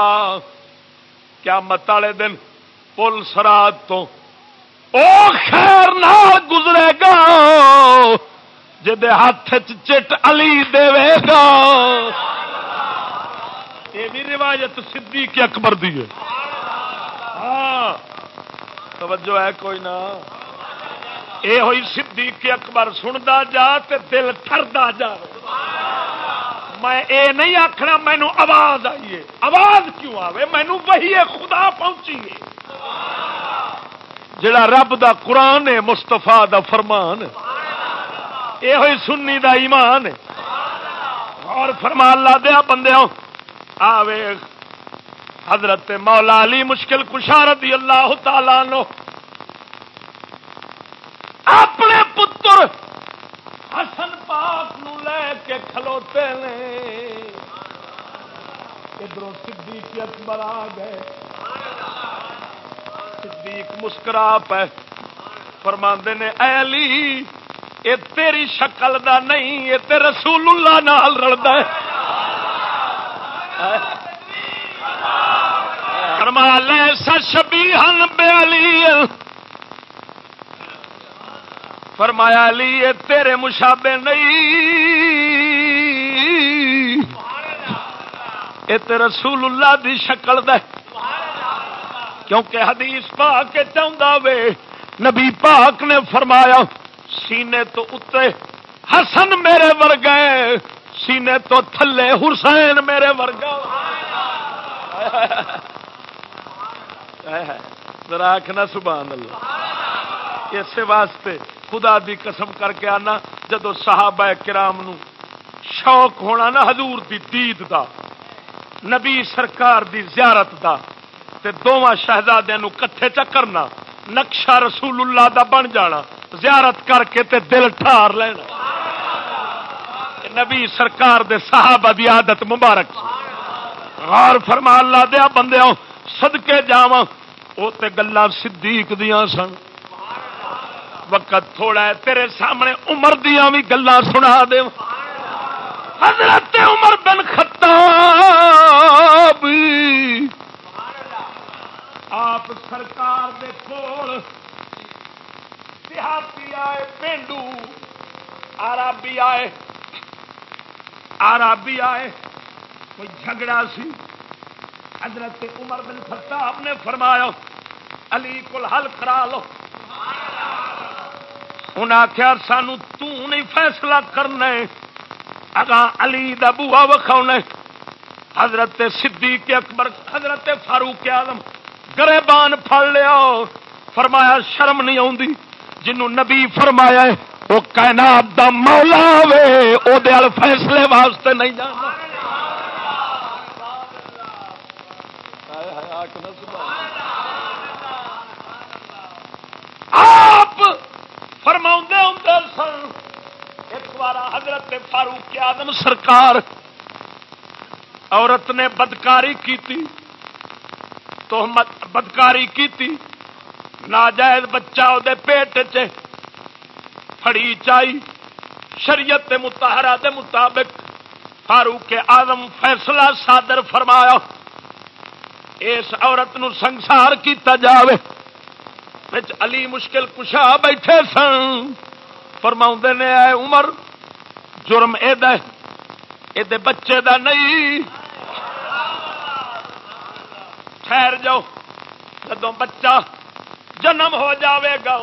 کیا مت والے دن پل سرات تو او خیر نہ گزرے گا، جدے ہاتھ چٹ علی دے گا۔ یہ بھی روایت صدیق اکبر دی ہے۔ ہاں توجہ ہے کوئی نہ۔ یہ ہوئی صدیق اکبر سنتا جا تے دل ٹردا جا۔ میں اے نہیں آخنا مینو آواز آئیے آواز کیوں آئے مینو وہی خدا پہنچی ہے۔ جڑا رب دا قرآن ہے مستفا دا فرمان یہ ہوئی سنی دا ایمان اور فرمان لا دیا بندے آوے حضرت مولا علی مشکل کشارت اللہ تعالی نو اپنے پتر حسن پاک نو لے کے کھلوتے نے۔ ادھر صدیق اکبر آ گئے۔ صدیق مسکرا پہ فرماندے نے، اے علی یہ تیری شکل دا نہیں یہ تے رسول اللہ نال رلدا ہے۔ فرما، لے سشبیہن بے علی۔ فرمایا علی یہ تیرے مشابے نہیں۔ یہ رسول اللہ دی شکل دے۔ کیونکہ حدیث پاک کے چاہتا وے، نبی پاک نے فرمایا، سینے تو اتنے حسن میرے ورگے سینے تو تھلے حسین میرے ورگا۔ راکھنا سبحان اللہ۔ اس واسطے خدا دی قسم کر کے آنا، جدو صحابہ کرام نو شوق ہونا نا حضور دی دید دا، نبی سرکار دی زیارت دا، تے دونوں شہزادے کٹھے چکرنا نقشہ رسول اللہ دا بن جانا، زیارت کر کے تے دل ٹھار لینا۔ نبی سرکار دے صحابہ دی عادت مبارک۔ غار فرما، اللہ دیا بندے سدکے جاوا وہ تے گلا صدیق دیا سن۔ وقت تھوڑا ہے، تیرے سامنے عمر دیا بھی گلا سنا دے۔ حضرت عمر بن خطاب۔ آپ سرکار دے کول دیہاتی آئے، پینڈو۔ آرابی آئے۔ آرابی آئے۔ کوئی جھگڑا سی؟ حضرت عمر بن خطاب نے فرمایا، علی کو حل کرا لو۔ انہیں آخیا سانو نہیں فیصلہ کرنا اگاں علی دا بوا وکھاؤنا حضرت صدیق اکبر، حضرت فاروق آدم گریبان پھڑ لیا۔ فرمایا، شرم نہیں آتی جنوں نبی فرمایا ہے، وہ کائنات دا مولا وے۔ او دے فیصلے واسطے نہیں جانا آپ فرما ہوں سن۔ ایک بار حضرت فاروق آدم سرکار عورت نے بدکاری کی تو بدکاری کی ناجائز بچہ وہ پیٹ چڑی چائی، شریعت متحرہ دے مطابق فاروق آدم فیصلہ صادر فرمایا، اس عورت نو سنسار کیتا جاوے۔ علی مشکل کشا بیٹھے سن۔ فرما نے، اے عمر، جرم یہ بچے دا نہیں۔ ٹھہر جاؤ جدو بچہ جنم ہو جاوے گا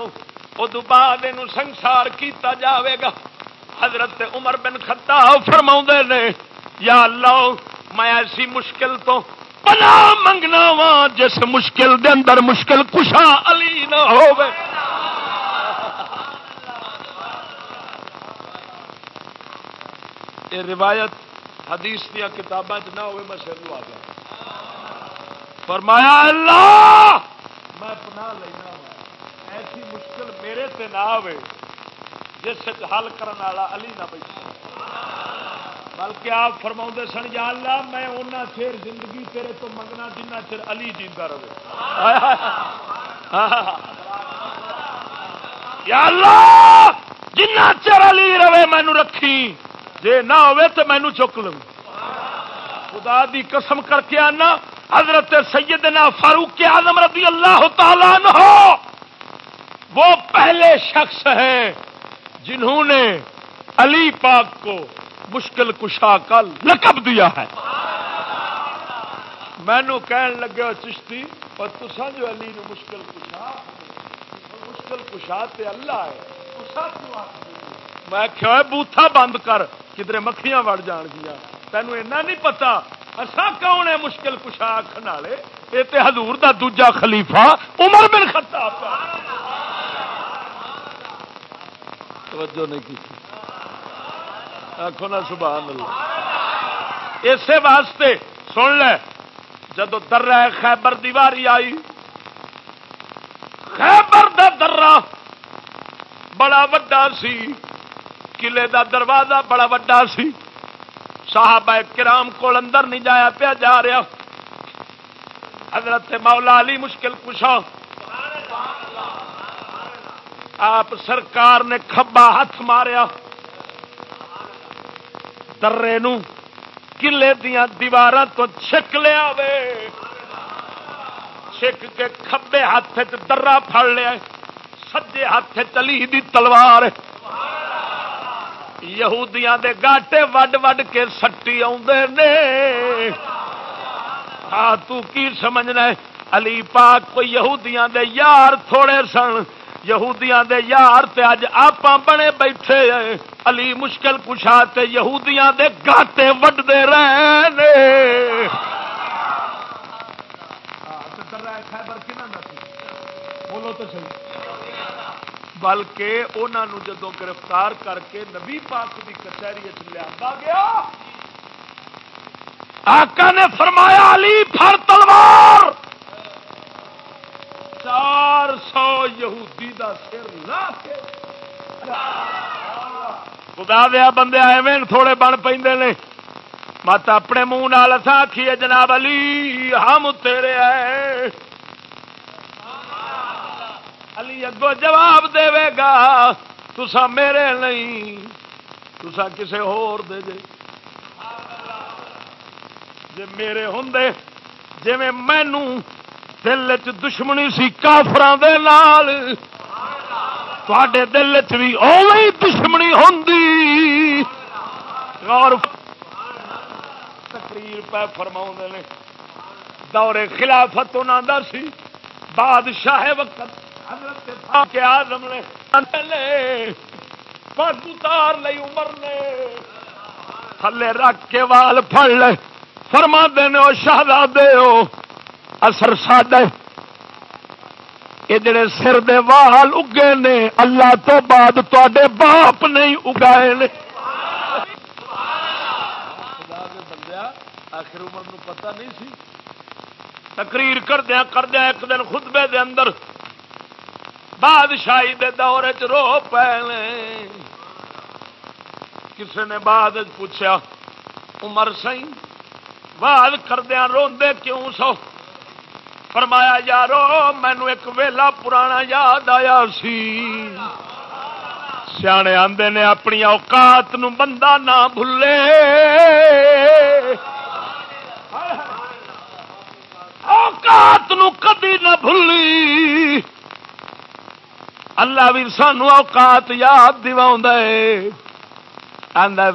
ادو بعد یہ سنسار کیتا جاوے گا۔ حضرت عمر بن خطاب فرما نے، یا اللہ، میں ایسی مشکل تو پنا منگنا وا جس مشکل دے اندر مشکل کشا علی نہ ہو روایت حدیث دیا کتابیں نہ ہوئے میں سر آ گیا۔ فرمایا، اللہ! میں پناہ لینا ایسی مشکل میرے سے نہ آئے جس حل کرنے والا علی نہ بیٹھے بلکہ آپ فرما سن، یا اللہ، میں اُنہ چیر زندگی تیرے تو منگنا جنہ چر علی جیتا رہے۔ یا اللہ جنہ چر علی رہے مینو رکھی۔ جی نہ ہوئے تو مینو چک لوں۔ خدا دی قسم کر کے آنا، حضرت سیدنا فاروق اعظم رضی اللہ تعالیٰ ہو وہ پہلے شخص ہیں جنہوں نے علی پاک کو مشکل کشا کا لقب دیا ہے۔ مینو کہن لگے چشتی، اور تسا جو علی نے مشکل کشا مشکل کشا تے اللہ ہے۔ میں کیا بوتھا بند کر کدھر مکھیاں وڑ جان گیا تینوں ایسا نہیں پتا اصا کون ہے مشکل کشا آخر والے؟ یہ تے حضور دا دوجا خلیفہ عمر بن خطاب۔ توجہ نہیں کی آخو نا سبحان اللہ۔ اسی واسطے سن لے، جدو درا خیبر دیواری آئی، خیبر دا درا بڑا وڈا سی، قلعے دا دروازہ بڑا وڈا سی۔ صحابہ کرام کو اندر نہیں جایا پیا جا رہا۔ حضرت مولا علی مشکل کشا آپ سرکار نے کھبا ہاتھ ماریا۔ درے کلے دیا دیوار تو چھک لیا وے چھک کے کھبے ہاتھ درا پھڑ لیا سجے ہاتھ چلی دی تلوار۔ یہودیاں دے گاٹے وڈ وڈ کے سٹی آدھے ہاں کی سمجھنا علی پاک کو یہودیاں دے یار تھوڑے سن۔ یہودیاں دے یار تے اج آپ بنے بیٹھے علی مشکل کشا تے یہودیاں دے گاٹے وڈتے رہے بولو تو صحیح۔ بلکہ انہوں جدو گرفتار کر کے نبی پاک کی کچہری لیا گیا، آقا نے فرمایا، علی پھر تلوار۔ چار سو یہودی دا سر لا کے خدا دیا بندے، ایویں تھوڑے بن پہ مت اپنے منہ نال آخیے جناب علی، ہم تیرے آئے علی اگو جواب دے گا تسا میرے نہیں تسا کسے ہور دے دے جے میرے ہوں جی مینو دل چ دشمنی سی کافران دے نال۔ تے دل چ بھی اوی دشمنی ہوں اور تقریر پہ فرما نے، دور خلافت انہوں کا سی۔ بادشاہ وقت حضرت آدم نے پگ اتار لی عمر نے تھلے رکھ کے وال پڑ لے۔ فرما دے شہزادے ہو اثر ساڈے یہ جڑے سر دے وال اگے نے، اللہ تو بعد تے باپ نہیں اگائے آخر عمر نو پتہ نہیں سی۔ تقریر کردیا کردیا ایک دن خطبے دے اندر بادشاہی دے دور چ رو پے کسی نے بعد پوچھا عمر سی بعد کردیا روندے کیوں سو؟ فرمایا، یارو، مینو ایک ویلا پرانا یاد آیا سی. سیانے آندے نے اپنی اوقات نو بندہ نہ بھلے۔ اوقات نو کدی نہ بھلی۔ اللہ بھی سانو اوقات یاد دیا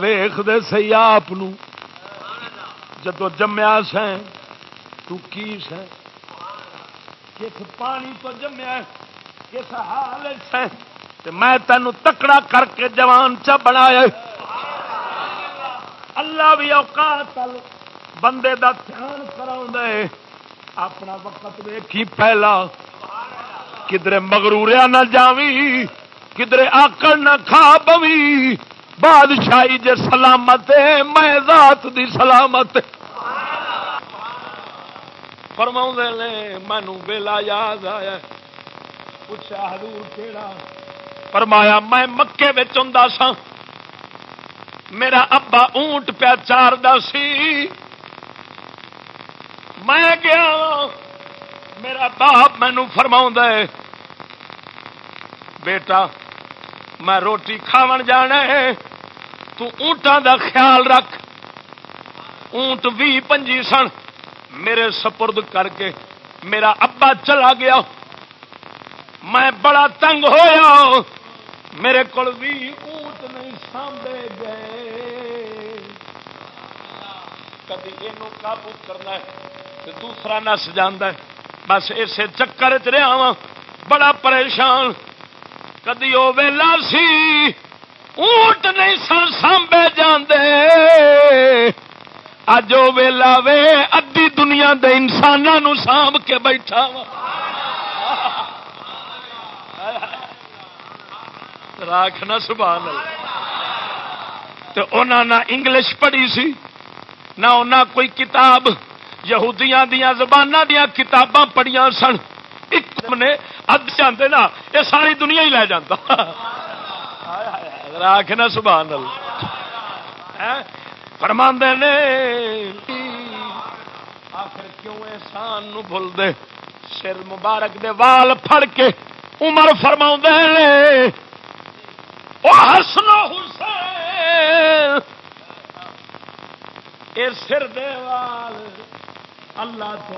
ویخ دے سی آپ جدو جمیا سیں تو کی سیں کس پانی تو جمیا کس حال سیں میں تینوں تکڑا کر کے جوان چ بنایا اللہ بھی اوقات بندے دا دھیان کرا اپنا وقت ویکھی پہلا کدھر مغروریا نہ جاوی کدھر آکڑ نہ کھا پوی بادشاہی جے سلامت میں ذات دی سلامت۔ فرما نے مینو ویلا یاد آیا۔ پوچھا حضور کیڑا؟ فرمایا، میں مکے ہوں سا میرا ابا اونٹ پیا چار سی۔ میں گیا میرا باپ مینو فرما ہے بیٹا، میں روٹی کھا جانا اونٹان دا خیال رکھ۔ اونٹ بھی پنجی سن۔ میرے سپرد کر کے میرا ابا چلا گیا۔ میں بڑا تنگ ہویا۔ میرے کو اونٹ نہیں سامنے گئے۔ کدی یہ قابو کرنا ہے دوسرا نس جانا بس اسے چکر چ رہا وا بڑا پریشان۔ کدی وہ ویلا سی۔ اونٹ نہیں سن سانبے جاندے۔ اج وہ ویلا وے، ادی دنیا دے انسانوں سانب کے بیٹھا وا۔ راکھنا سبحان تو انہوں نے انگلش پڑھی سی نہ انہوں کوئی کتاب، یہودیاں دیا زبان دیا کتاباں پڑھیا سن۔ ایک نے اد چاہتے نا یہ ساری دنیا ہی لے جاتا راکھنا سبحان اللہ۔ ہاں؟ فرماندے نے آخر کیوں احسان نو بھول دے سر مبارک دے وال پھڑ کے عمر فرما نے حسن حسین۔ اے سر دے وال، اللہ تو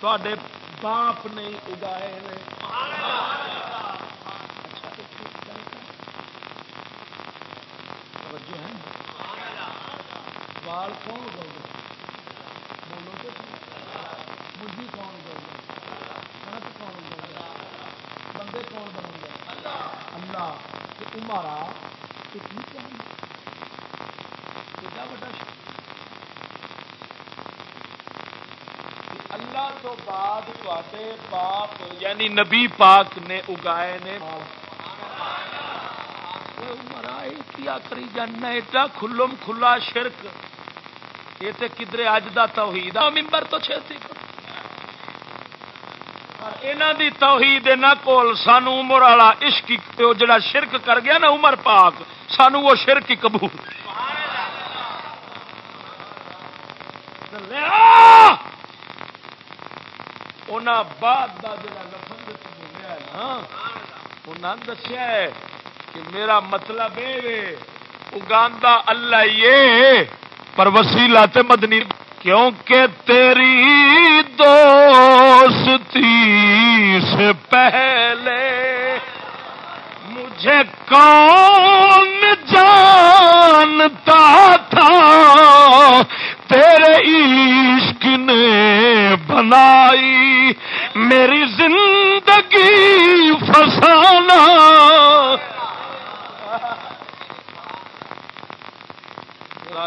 بعد تے باپ نہیں اگائے نے۔ بال کون گا؟ بولو تو مجھے کون گا؟ کنک کون گا؟ بندے کون گے؟ اللہ۔ عمارا اللہ تو بعد تے باپ یعنی نبی پاک نے اگائے نے کری جانا ایڈا کھلم کھلا شرک۔ یہ تو کدھر اج کا توحید ممبر تو چھتی۔ یہاں دی توحید کول سانو عمر والا عشق جڑا شرک کر گیا نا عمر پاک سانو وہ شرک قبول۔ بعد دسیا کہ میرا مطلب اگاندا اللہ یہ پر وسیلہ تے مدنی کیونکہ تیری دوستی سے پہلے مجھے کون جانتا تھا؟ تیرے عشق نے بنائی میری زندگی فسانا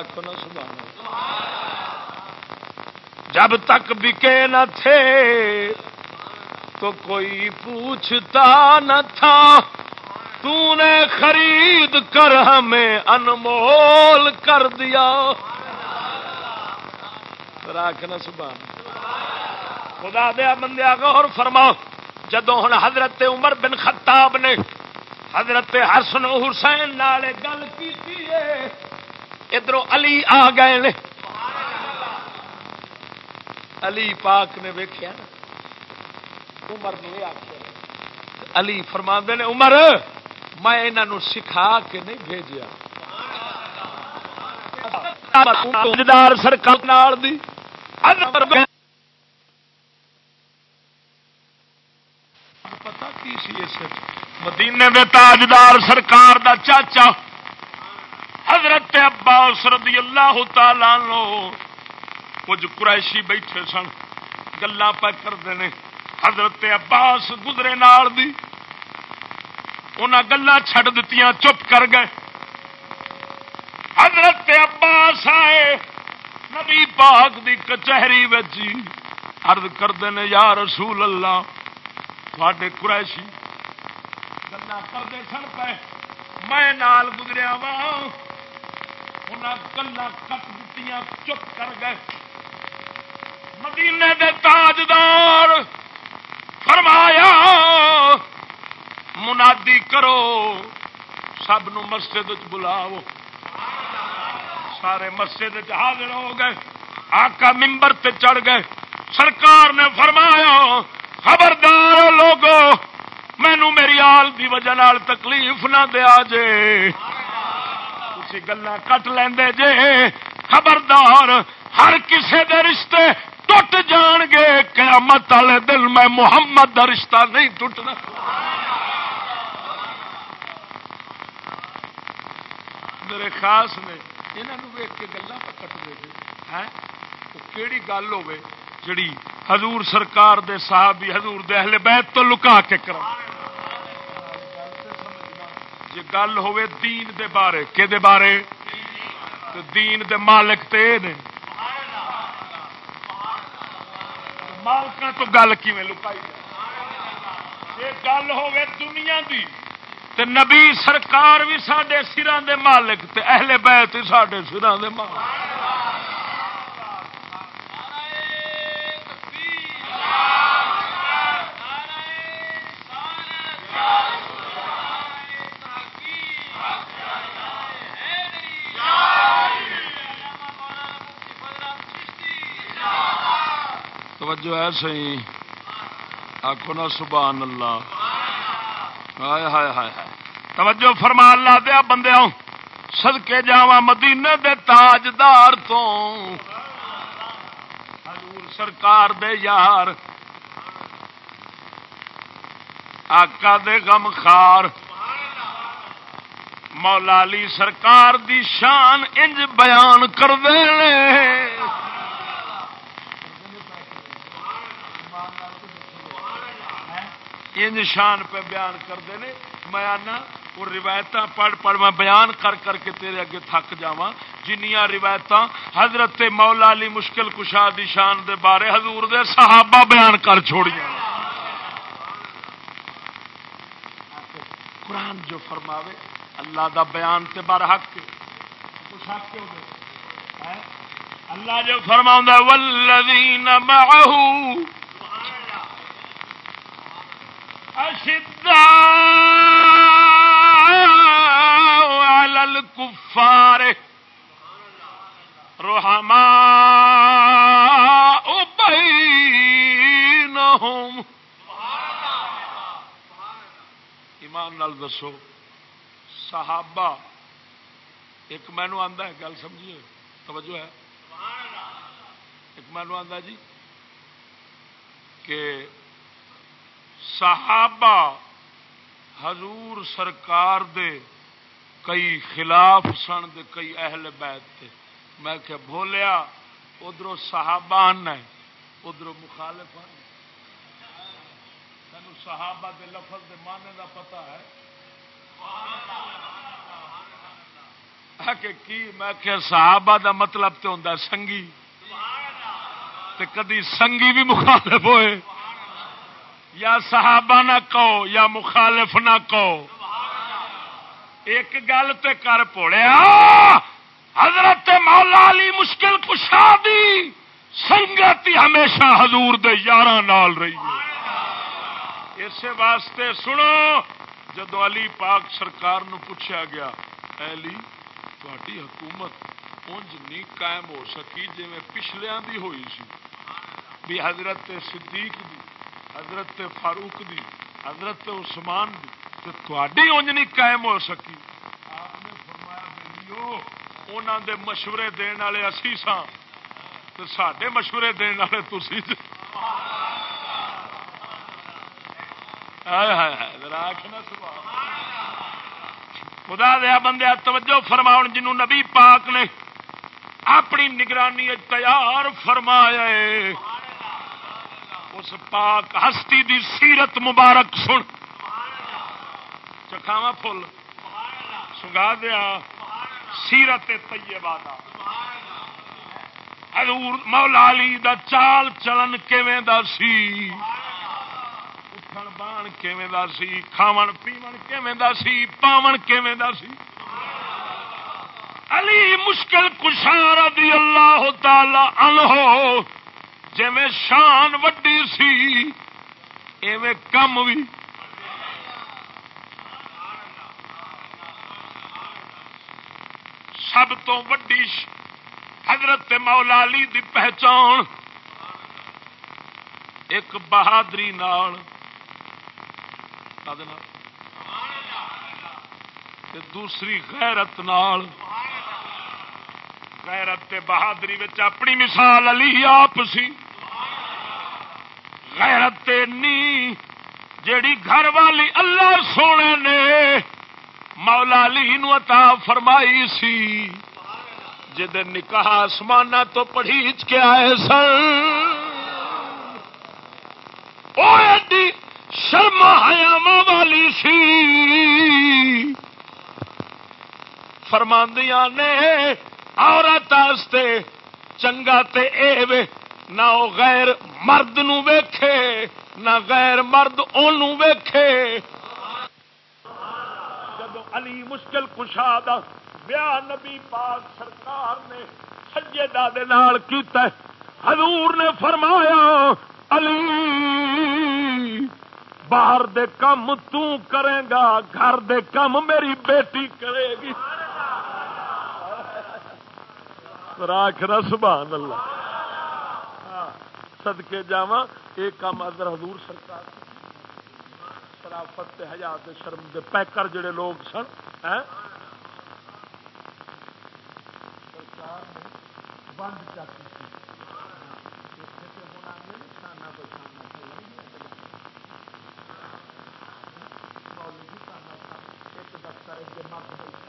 راکھو نا سبحانہ جب تک بکے نہ تھے تو کوئی پوچھتا نہ تھا تو نے خرید کر ہمیں انمول کر دیا۔ راکھنا سبحان۔ خدا دیا بندیا غور فرما۔ جدو ہوں حضرت عمر بن خطاب نے حضرت حسن حسین نالے گل کی ادھر علی آ گئے علی پاک نے ویخیا عمر نے علی فرما نے عمر میں انہوں سکھا کے نہیں بھیجا سرکار پتا کی سی مدینے دے تاجدار سرکار دا چاچا۔ حضرت عباس رضی اللہ تعالی لو کچھ قریشی بیٹھے سن گلا پہ کرتے ہیں حضرت عباس گزرے نال دی، انہاں گلا چھڈ دتیاں، چپ کر گئے۔ حضرت عباس آئے، نبی پاک دی کچہری بچی ارد کرتے ہیں یا رسول اللہ تھے قریشی گلا کرتے سن پہ، میں نال گزریا وا گلا کٹ دیتی چپ کر گئے۔ مدینے دے تاجدار فرمایا، منادی کرو، سب نو مسجد بلاو سارے مسجد حاضر ہو گئے، آقا ممبر تے چڑھ گئے۔ سرکار نے فرمایا، خبردار لوگو مینو میری آل دی وجہ تکلیف نہ دیا جے۔ تھی گلا کٹ لیندے جے۔ خبردار، ہر کسے دے رشتے ٹوٹ جان گے۔ قیامت والے دل میں محمد دا رشتہ نہیں ٹوٹنا۔ میرے خاص نے یہاں ویک کے گلا کٹ دے ہے ہاں؟ کیڑی گل ہوے جڑی حضور سرکار دے صحابی، حضور دے اہل بیت تو لکا کے کر جی گل ہوے دین دے بارے کہ دے بارے دین دے مالک تے نے مالک تو گل کی لکائی جی گل ہوے دنیا دی تے نبی سرکار بھی سڈے سران دے مالک تے اہل بیت سڈے سران دے مالک توجہ ہے سی آخو نا سبحان اللہ۔ ہائے ہائے ہائے توجہ فرما اللہ دیا بندے سد کے جا مدینے دے تاجدار تو۔ حضور سرکار دے یار۔ آقا دے غم خار۔ مولا علی سرکار دی شان انج بیان کر دے۔ شان پہ بیان کرتے ہیں میں آنا، وہ روایت پڑھ پڑھ میں بیان کر کر کے تیرے اگے تھک جا جنیا روایت حضرت مولا علی مشکل کشا دی شان دے بارے حضور دے صحابہ بیان کر چھوڑیا قرآن جو فرماوے، اللہ دا بیان تے بار حق کچھ حق اللہ جو فرما والذین معہو على الكفار. رحماء بينهم. ایمان نال دسو، صحابہ، ایک مینو آتا ہے، گل سمجھیے، توجہ ہے۔ ایک مینو آتا جی کہ صحابہ حضور سرکار دے کئی خلاف سن دے، کئی اہل بیت تھے میں کہ بولیا ادھر صحابہ ہے ادھر مخالف تین صحابہ دے لفظ دے معنی دا پتا ہے۔ کہ کی؟ میں کہ صحابہ دا مطلب تو ہوں سنگھی کدی سنگھی بھی مخالف ہوئے۔ یا صحابہ نہ کہو یا مخالف نہ کہو۔ ایک گل تو کر پوڑیا۔ حضرت مولا علی مشکل کشا دی ہمیشہ حضور دے یار نال رہی ہے۔ اس واسطے سنو، جدو علی پاک سرکار نو پوچھا گیا علی تھی حکومت انج نہیں قائم ہو سکی جی پچھلیا دی ہوئی سی؟ بھی حضرت صدیق دی۔ حضرت فاروق دی، حضرت عثمان دی تھی اونج نہیں قائم ہو سکی۔ آپ نے فرمایا انہوں دے مشورے دن والے اسی سا تو سڈے مشورے دن والے تھی خدا دیا بندے توجہ فرماؤ جنوں نبی پاک نے اپنی نگرانی تیار فرمایا اس پاک ہستی دی سیرت مبارک سن۔ چکھاوا فل سگا دیا۔ سیرت طیبہ دا۔ حضور مولا علی دا چال چلن کیویں دا سی؟ اٹھن بان کیویں دا سی؟ کھاون پیون کیویں دا سی؟ پاون کیویں دا سی؟ علی مشکل کشار رضی اللہ تعالی عنہ جی شان وڈی سی، ایویں کم بھی سب تو وڈی حضرت مولا علی دی پہچان۔ ایک بہادری نال۔ دوسری غیرت نال۔ غیرت بہادری اپنی مثال علی آپ سی۔ غیرت نی جیڑی گھر والی اللہ سونے نے مولا علی نو عطا فرمائی سی۔ جد نکاح آسمان تو پڑھیچ کے آئے سن؟ شرما حیام والی سی۔ فرماندیاں نے عورت چنگا تے اے وے، نہ او غیر مرد نو ویکھے، نہ غیر مرد اونوں ویکھے۔ جب علی مشکل کشا دا بیاہ نبی پاک سرکار نے سجدہ دے نال کیتا ہے، حضور نے فرمایا، علی، باہر دے کم تو کرے گا، گھر دے کم میری بیٹی کرے گی۔ راکھنا سبحان اللہ۔ سدکے جا ایک کام ادر حضور سرکار شرافت حیات شرم دے پیکر جڑے لوگ سن سرکار نے بند چکی جی، ایک دفتر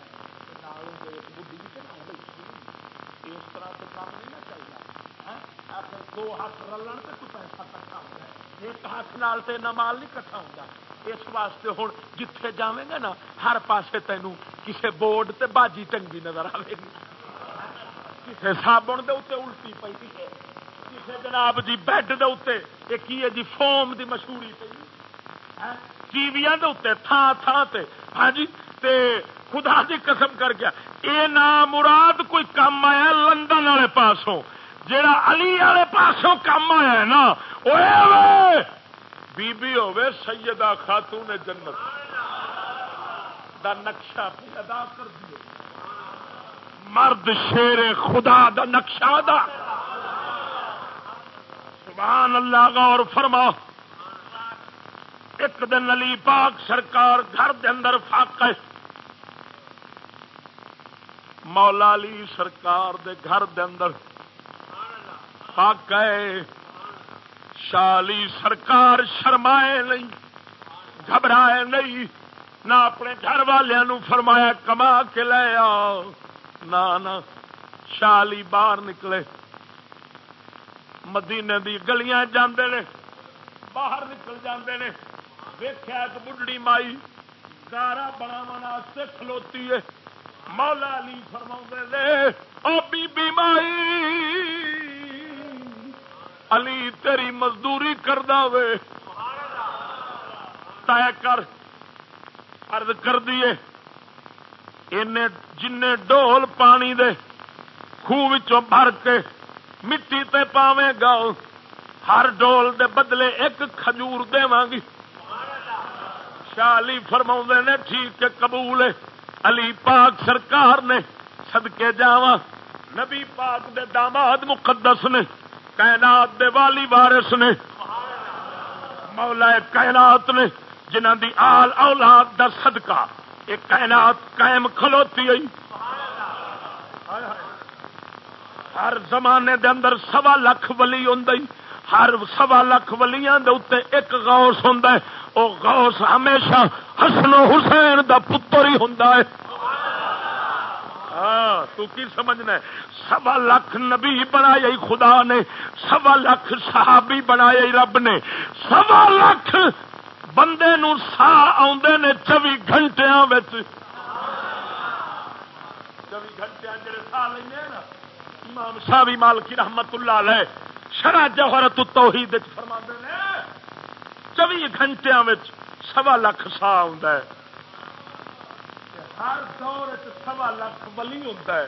اس طرح تو کام نہیں نہ چاہیے آخر ہاں؟ دو ہاتھ رلن تو کوئی پیسہ کٹھا ہوتا ہے ایک ہاتھ نال تے نہ مال نہیں کٹھا ہوتا اس واسطے ہوں جتھے جاویں گا نا، ہر پاسے تینوں کسے بورڈ تے باجی ٹنگی نظر آئے گی۔ کسے صابن دے اتنے الٹی پی کسے جناب جی بیڈ دے اتنے یہ کی ہے جی فوم دی مشہوری پی ہاں؟ ٹی وی تھان تھان تے۔ ہاں جی تے خدا دی قسم کر گیا۔ یہ نام مراد کوئی کام آیا لندن والے پاسوں۔ جہا علی والے پاسوں کام آیا ہے نا وہ بی بی ہوے سیدہ خاتون جنت۔ دا نقشہ ادا کر دیو۔ مرد شیر خدا دا نقشہ دا سبحان اللہ، غور فرما ایک دن علی پاک سرکار گھر دے اندر فاقہ مولا علی سرکار دے گھر دے اندر۔ شالی سرکار شرمائے نہیں، گھبرائے نہیں۔ نہ اپنے گھر والوں فرمایا کما کے لے آؤ۔ نہ شالی باہر نکلے۔ مدینے دی گلیاں جاندے نے، باہر نکل جاندے نے۔ ویخیا ایک بڑھڑی مائی، گارا بنا کھلوتی ہے۔ مولا علی فرما دے بی بی مائی، علی تیری مزدوری کر دے طے کر ارد کر دیے جن ڈول پانی دے خوہ بھر کے مٹی تے پاوے گا۔ ہر ڈول دے بدلے ایک کھجور دے گی شالی فرما نے، ٹھیک ہے، قبول ہے۔ علی پاک سرکار نے سدکے جاوا نبی پاک دے داماد مقدس نے، کائنات دے والی وارس نے مولا کائنات نے جنہ دی آل اولاد دا صدقہ ایک کائنات قائم کھلوتی آئی ہر زمانے دے اندر سوا لکھ ولی ہوں ہر سوا لکھ ولیاں دے اتنے ایک غوث ہوں وہ غوث ہمیشہ حسن و حسین دا پتر ہی ہوں ہاں، تو کی سمجھنا ہے؟ سوا لاکھ نبی بنایا خدا نے، سوا لاکھ صحابی بنایا رب نے۔ سوا لاکھ بندے نو سا آدھے نے چوبی گھنٹیا چوبی گھنٹے جڑے سا لیں نا، امام شاہی مالکی رحمت اللہ علیہ۔ شرا جوہرت توحید فرما نے، چوبی گھنٹیا سوا لاکھ سا آ ہر دور سوا لاکھ ولی ہوتا ہے۔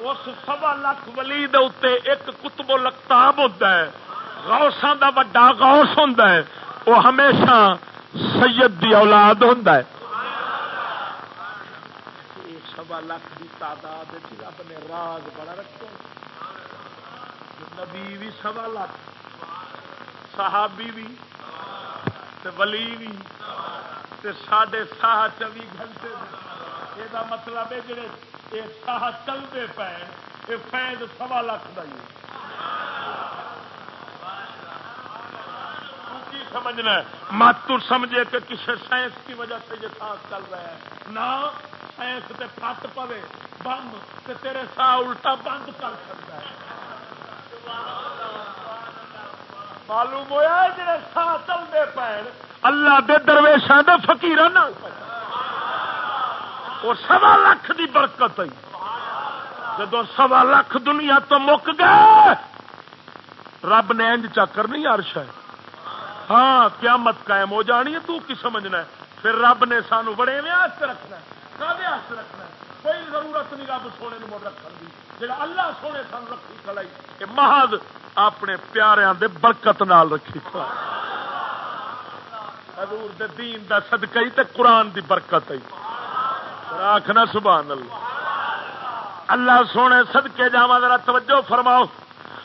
اس سوا لاکھ ولی دے ایک کتب و لکتاب ہوتا ہے۔ غوثاں دا وڈا غوث ہوتا ہے۔ وہ ہمیشہ سید دی اولاد ہوتا ہے۔ سوا لاکھ کی تعداد رب نے راز بڑا رکھا نبی بھی سوا لاکھ صحابی بھی ولی بھی ساڈے ساہ چوبی گھنٹے یہ مطلب ہے جڑے یہ ساہ چلتے پے یہ فیض سوا لاکھ کا ہی سمجھنا مت سمجھے کہ کسی سائنس کی وجہ سے یہ سانس چل رہا ہے۔ نہ، سائنس تے پت پوے، بند، تے تیرے سا الٹا بند کر سکتا ہے۔ معلوم ہوا جڑے سا چلتے پے اللہ دے درویشاں دے فکیر وہ سوا لاکھ دی برکت آئی جدو سوا لاکھ دنیا تو مک گئے، رب نے انج چکر نہیں عرش ہے۔ ہاں قیامت قائم ہو جانی ہے، تو کی سمجھنا ہے؟ پھر رب نے سانو بڑے ویاس رکھنا ہے۔ رکھنا ہے؟ کوئی ضرورت نہیں رب سونے نے مڑ رکھنے کی جا اللہ سونے سان رکھی کھلائی یہ محض اپنے پیاریاں دے برکت نال رکھی۔ کھلائی حضور دے دین دا صدقہ ہی تے قرآن دی برکت ہی۔ آخنا سبحان اللہ۔ اللہ سونے صدقے جاوا ذرا توجہ فرماؤ۔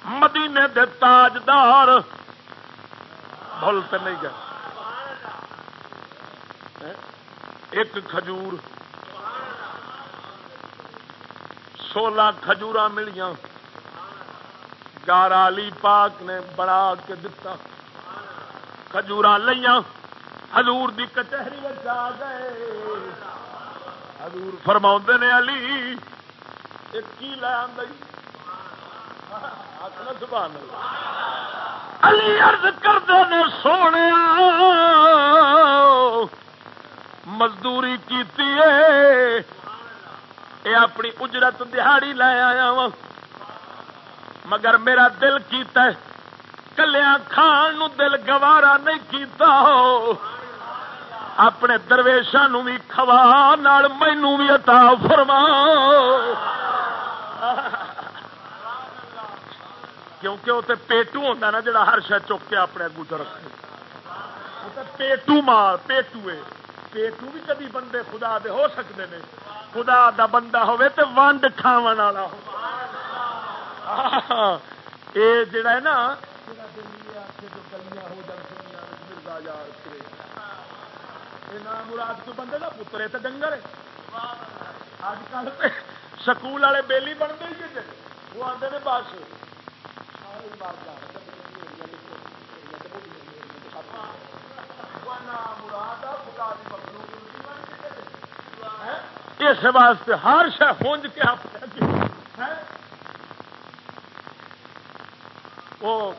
مدینے دے تاجدار۔ بھول تے نہیں گئے۔ ایک کھجور سولہ کھجور ملیاں۔ گارا علی پاک نے بڑا کے دتا۔ کھجور لیا حضور دی کچہری آ گئے۔ حضور فرما نے علی کی لے علی ارد کرتے نے سونے، مزدوری کی اپنی اجرت دہاڑی لے آیا وا۔ مگر میرا دل کیتا کلیا کھان دل گوارا نہیں کیتا۔ ہو اپنے درویشان بھی کھوا مینو بھی اتا فرما۔ کیونکہ وہ پیٹو ہوتا نا جا ہر شہ چک کے اپنے اگو چ رکھے۔ پیٹو مار پیٹو پیٹو بھی کدی بندے خدا دے ہو سکتے ہیں خدا دا بندہ ہوے تو ونڈ کھا والا ہو۔ یہ جڑا ہے نا مراد کو بندے پتر ہے ڈنگر اج کل سکول والے بےلی بنتے ہی وہ آتے ہیں بس اس واسطے ہر شہ ہونج کے وہ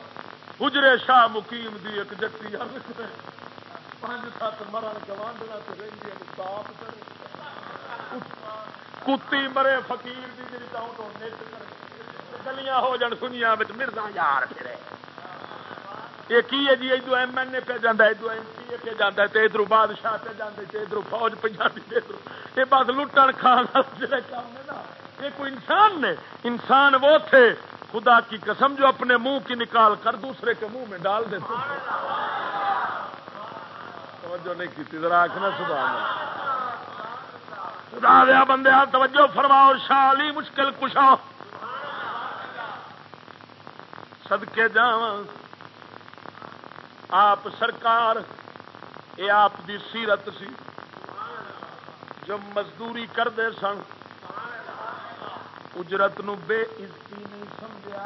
گجرے شاہ مقیم دی ایک جتی پانچ سات مرن گوانڈ کتی مرے فقیر دی جی گلیاں ہو جان سنیا مرزا یار پھرے یہ کی ہے جی؟ ادو ایم این اے پہ جانا ادو ایم پی اے پہ جانا ہے ادھر بادشاہ پہ جانے ادھر فوج پہ جاتی ادھر۔ یہ بس لٹن کھان جڑے کام ہے نا، یہ کوئی انسان نے؟ انسان وہ تھے، خدا کی قسم جو اپنے منہ کی نکال کر دوسرے کے منہ میں ڈال دیتے توجہ نہیں کی ذرا آخنا سبحان خدا دیا بندے توجہ فرماؤ، شالی مشکل کشا۔ سدکے جا آپ سرکار یہ آپ دی سیرت سی۔ جو مزدوری کرتے سن، اجرت نو بے عزتی نہیں سمجھا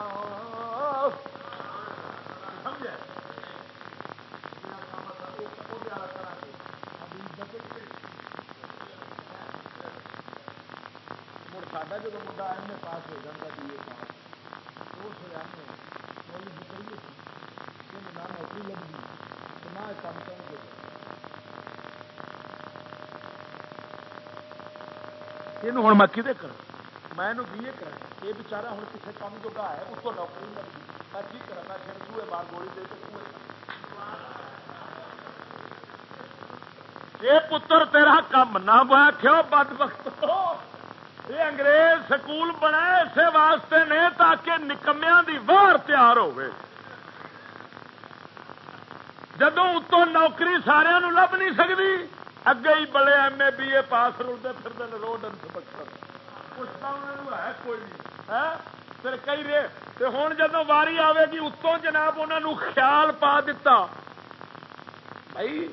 جب مدعا پاس ہو جاتا بی جی، اس آنے کوئی بکری تھی نہ نوکری لگ گئی نہ کام کام ہو یہ ہوں میں کھے کر میں بی اے کرا یہ بچارا ہوں کسی کام جو ہے اس کو نوکری لگ میں ٹھیک کرا میں پھر چوہے بار گولی دے کے چوہے یہ پتر تیرا کم نہ بہ کھو بد وقت یہ انگریز سکول بنا اسے واسطے نے تاکہ نکمیا دی وار تیار ہوئے جدو اتوں نوکری سارا لب نہیں سکتی اگے ہی بڑے ایم اے بی اے پاس رلتے پھر روڈ پوچھتا ہے کوئی نہیں پھر کئی رے ہوں جدو واری آئے گی اتوں جناب انہوں خیال پا دیتا بھائی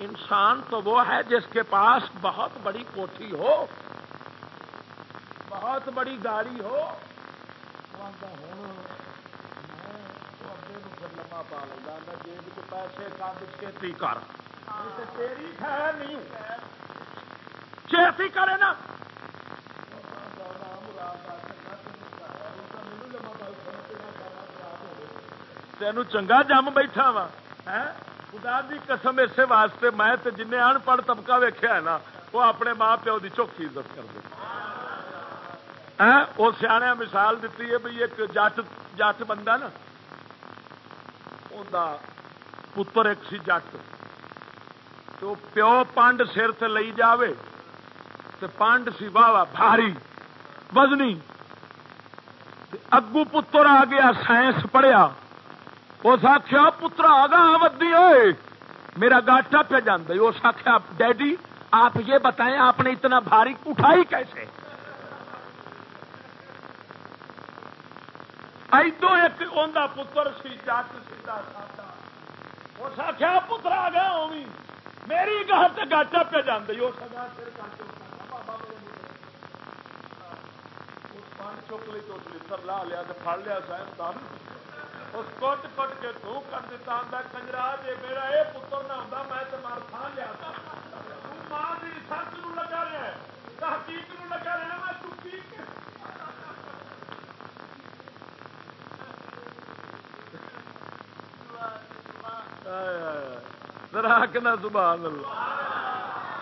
انسان تو وہ ہے جس کے پاس بہت بڑی کوٹھی ہو بہت بڑی گاڑی ہو لما پا لینا جیب کے پیسے کا کر تیری خیر نہیں چیتی کرے نا۔ تین چنگا جم بیٹھا وا۔ خدا دی قسم اسے واسطے میں جن ان پڑھ طبقہ ویخیا ہے نا، وہ اپنے ماں پیو کی چوکھی عزت کر دے وہ سیا مثال دیتی ہے بھائی ایک جٹ جٹ بندہ نا پتر ایک سی جٹ۔ تو پیو پانڈ سر سے لئی جاوے تو پانڈ سی واہ بھاری، وزنی۔ اگو پتر آ گیا، سائنس پڑھیا۔ اس آخیا پترا آگا ودی ہوئے میرا گاٹا پہ جانا اس آخیا ڈیڈی، آپ یہ بتائیں، آپ نے اتنا بھاری اٹھائی کیسے؟ ادو ایک پتر سی جٹ سیدا اس آخیا پترا آ گیا میری گاہ سے گاٹا پہ جانا اس چک لی تو لا لیا پڑ لیا سائن اس کٹ کٹ کے تو کر دیتا ہوں کنجرا جی میرا یہ پتر نہ ہوتا میں تو مار کھان لیا۔ ماں کی سچ لگا رہا ہے، تحقیق لگا رہا میں چکی راکنا سبحان اللہ۔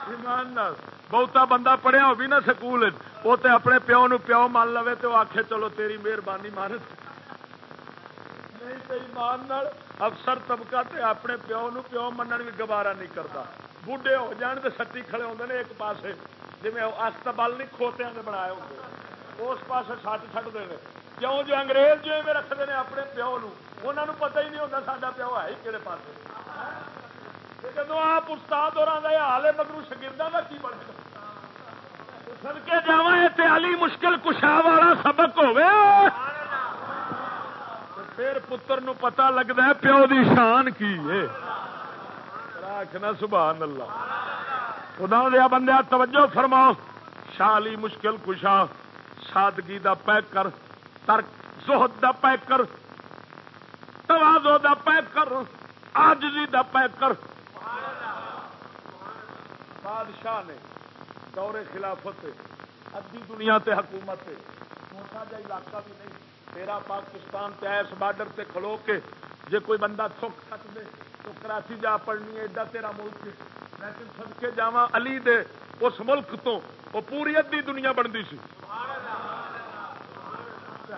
ایمان بہتا بندہ پڑھیا ہو بھی نا سکول وہ اپنے پیو نو پیو مان لو تو آخے چلو تیری مہربانی مانت ایمان افسر طبقہ تے اپنے پیو نو پیو منن بھی گوارا نہیں کرتا بوڈے ہو جان تو سٹی کھڑے ہوتے ہیں ایک پاسے۔ جی استبل نہیں کھوتیا نے بنایا ہوتے اس پاس سٹ چڑھتے ہیں کیوں جو انگریز جو میں رکھتے ہیں اپنے پیو نو انہوں پتہ ہی نہیں ہوتا سا پیو ہے ہی کہڑے پاس جب آپ استاد اور حال ہے مگر شگردوں کا کی بن سد جا علی مشکل کشا والا سبق ہوئے پھر پتر نو پتا لگتا ہے پیو دی شان کی آخنا سبحان اللہ خدا دیا بندے، توجہ فرماؤ۔ شالی مشکل کشا سادگی دا پیک کر، ترک زہد دا پیک کر توازو دا پیک کر آجزی دا پیک کر۔ بادشاہ نے دور خلافت ادی دنیا تے حکومت چھوٹا جا علاقہ بھی نہیں، تیرا پاکستان اس بارڈر سے کھلو کے جے کوئی بندہ تھک سک دے تو کراچی جا پڑنی ہے، ایڈا تیرا ملک ہے۔ لیکن سد کے جا علی دے اس ملک تو، وہ پوری ادی دنیا بنتی سی۔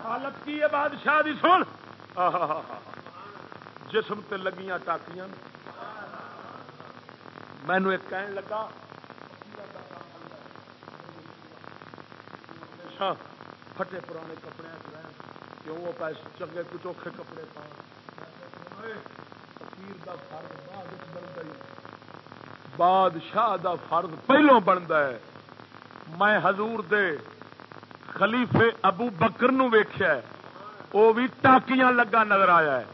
حالت کی ہے بادشاہ دی، سن۔ جسم تے لگیاں ٹاکیاں۔ مینو ایک کہن لگا۔ اچھا، پھٹے پرانے کپڑے کیوں وہ پیسے چنگے کچھ اوکھے کپڑے پا۔ بادشاہ دا فرض پہلو بنتا ہے۔ میں حضور دے خلیفے ابو بکر نو ویخیا وہ بھی ٹاکیاں لگا نظر آیا ہے۔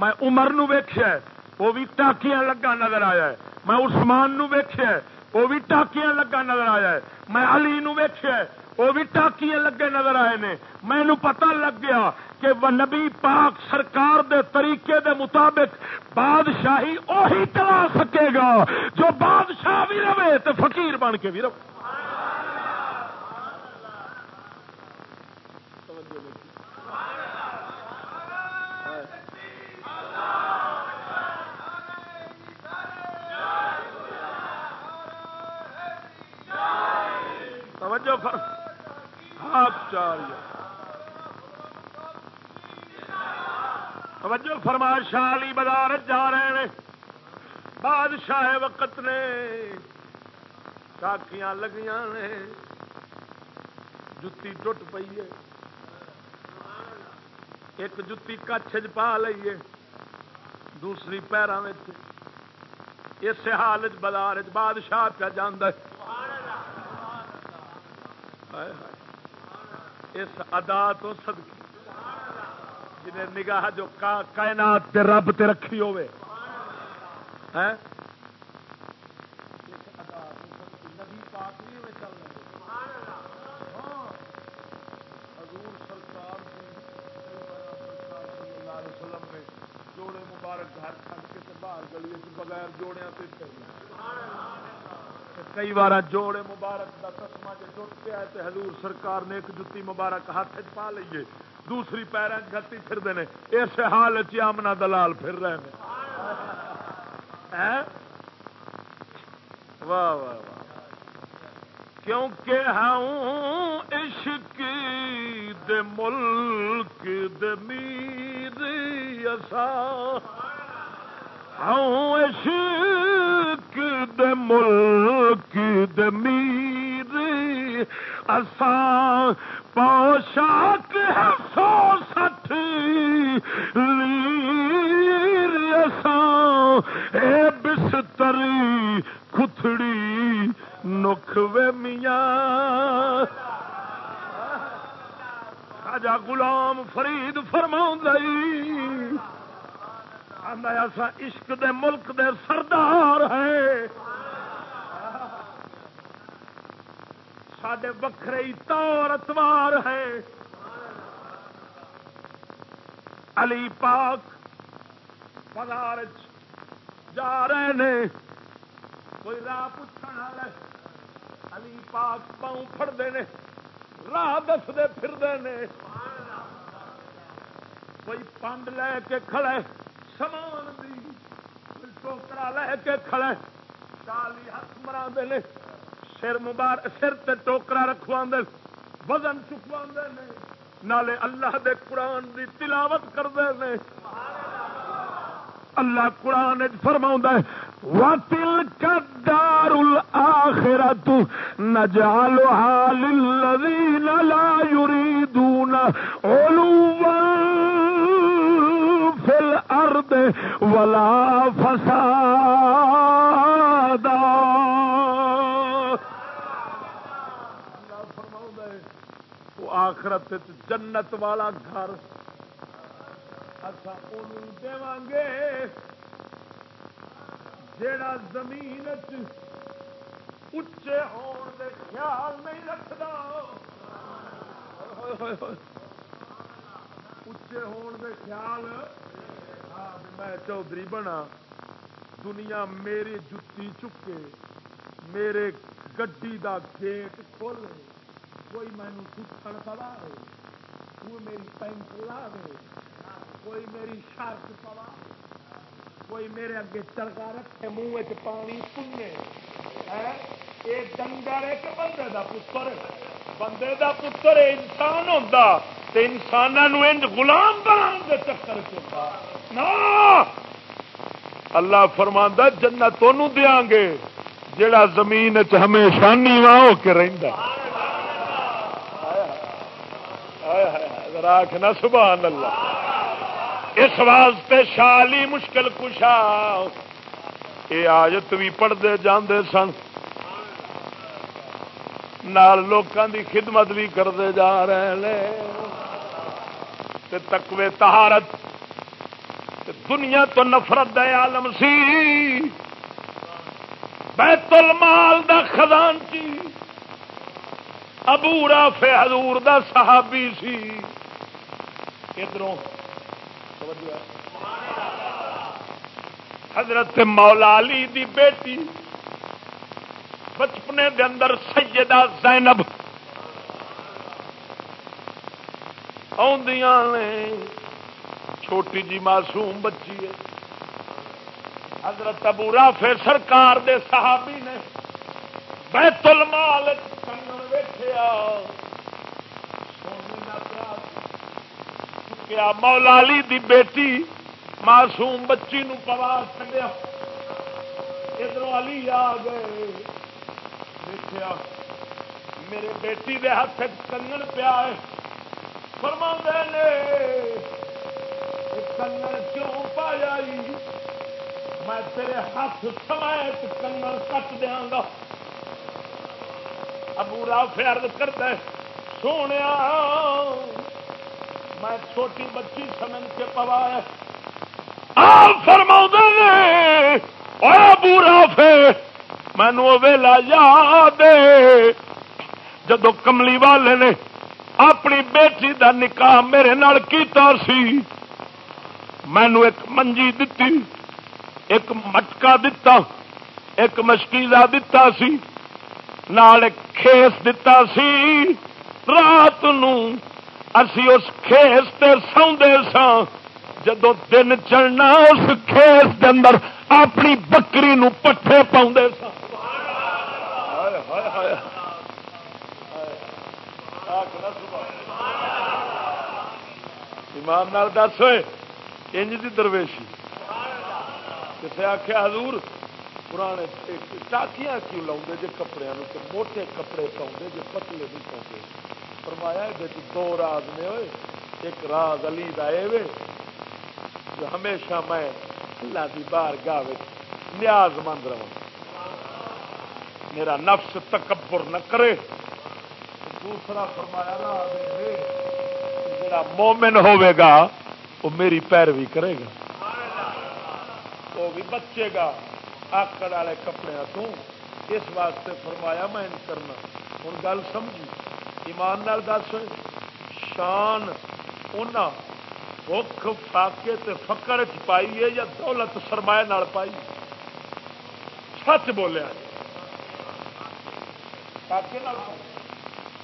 میں عمر نو ویخیا وہ بھی ٹاکیاں لگا نظر آیا ہے۔ میں عثمان نو ویخیا وہ بھی ٹاکیاں لگا نظر آیا ہے۔ میں علی نو ویخیا وہ بھی ٹاکیاں لگے نظر آئے نے۔ مینو پتا لگ گیا کہ نبی پاک سرکار دے طریقے دے مطابق بادشاہی اوہی چلا سکے گا۔ جو بادشاہ بھی رہے، تو فقیر بن کے بھی رہے۔ توجہ فر ہاتھ چار توجہ فرما، شالی بازار جا رہے ہیں۔ بادشاہ وقت نے ٹاکیاں لگیاں نے۔ جتی ٹوٹ پی ہے۔ ایک جتی کچھ پا لیے دوسری پیروں اس حال بازار بادشاہ پہ جانا اس ادا تو سدکی جنہیں نگاہ جو کائنات تے رب تے رکھی ہوئے۔ ہاں؟ ہاں۔ جوڑے مبارک گھر کھڑ کے باہر گلی بغیر جوڑیا کئی بار جوڑے مبارک کا تسما جی ٹوٹ پیا حضور سرکار نے ایک جتی مبارک ہاتھ پا لیے دوسری پیروں گتی پھرتے ہیں اس حال چمنا دلال پھر رہے ہیں واہ واہ واہ۔ کیونکہ ہوں عشق دے ملک دے میر اسا ہوں عشق دے ملک دے میر اسا پوشاک ہے سو سٹھ لیر اسا اے بستری کتڑی نخوے میاں۔ خاجا غلام فرید فرماؤں دائی۔ فرما ایسا عشق دے ملک دے سردار ہے سڈے وکھرے ہی طور اتوار ہے۔ علی پاک بازار جا رہے نے۔ کوئی راہ پوچھنے والے علی پاک پاؤں فٹتے ہیں راہ دستے پھرتے ہیں کوئی پنڈ لے کے کھڑے سمان دی کوئی ٹوکرا لے کے کھڑے، چالی ہاتھ مرا نے۔ سر مبار، سر تے ٹوکرا رکھوا وزن چکوا نالے اللہ دے قرآن دی تلاوت کرتے ہیں اللہ قرآن فرما ہے، وَتِلْكَ الدَّارُ الْآخِرَةُ نَجْعَلُهَا لِلَّذِينَ لَا يُرِيدُونَ عُلُوًّا فِي الْأَرْضِ وَلَا فَسَادًا آخرت جنت والا گھر۔ اچھا گے۔ جیڑا زمین اچے ہون دے خیال نہیں رکھتا اچے ہون دے خیال۔ ہاں میں چودھری بنا۔ دنیا میری جتی چکے۔ میرے گڈی دا گیٹ کھولے۔ کوئی مینو سکھن پلا وہ میری پینٹ لا دے کوئی میری شرط پوا کوئی میرے اگے چڑکا رکھے منہ پانی پنے یہ ڈنگر ایک بندے دا پتر بندے دا پتر انسان ہوتا تو انسانوں انج غلام بنان دے چکر چکا اللہ فرماندہ جنت تنوع دیا گے جڑا زمین چ ہمیشہ نیواں ہو کے رہندا راکھنا سبحان اللہ۔ اس واسطے شالی مشکل کشا۔ یہ آجت بھی پڑھتے جاندے سن۔ نال لوکاں دی خدمت بھی کرتے جا رہے ہیں تکوے تہارت دنیا تو نفرت دے عالم سی۔ بیت المال دا خزان سی ابو رافع حضور دا صحابی سی۔ ادھروں حضرت مولا علی دی بیٹی، بچپنے دے اندر سیدہ زینب آدیاں نے، چھوٹی جی معصوم بچی ہے۔ حضرت ابو رافع سرکار دے صحابی نے بیت المال ویخیا کیا مولا علی دی بیٹی معصوم بچی نو پوا چڈیا ادھر علی آ گئے دیکھا میرے بیٹی دے ہاتھ کنگن پیا ہے فرما نے کنگن کیوں پایا میں تیرے ہاتھ سمیت کنگن کٹ دیا گا ابو راف عرض کرتا ہے سونے میں چھوٹی بچی سمجھ کے پوایا فرما نے ابو راف مینو ویلا یاد جدو کملی والے نے اپنی بیٹی دا نکاح میرے نال کیتا سی مینو ایک منجی دتی، ایک مٹکا دتا، ایک مشکیزہ دتا سی، نال ایک کھیس دتا سی، رات اسی اس کھیس تے سوندے سا جدو دن چڑھنا اس کھیس دے اندر اپنی بکری نو پٹھے پاؤں سا ایمان نال دس ہوئے، انج دی درویشی۔ کسے آخیا حضور، پرانے ٹاکیاں کیوں لاؤ جی کپڑے موٹے کپڑے پاؤں جی پتلے نہیں پاؤں فرمایا دو راز نے ہوئے، ایک راز علی وے، جو ہمیشہ میں اللہ کی بار گاہ نیاز مند رہا میرا نفس تکبر نہ کرے۔ دوسرا فرمایا راز میرا مومن ہوے گا، وہ میری پیروی کرے گا۔ وہ بھی بچے گا۔ آکڑ والے کپڑے تو اس واسطے فرمایا میں کرنا ہوں گل سمجھی۔ ایمان نال دس شان بخ فاقے تے فکر چ پائی ہے یا دولت سرمایہ نال پائی سچ بولیا۔ فاقے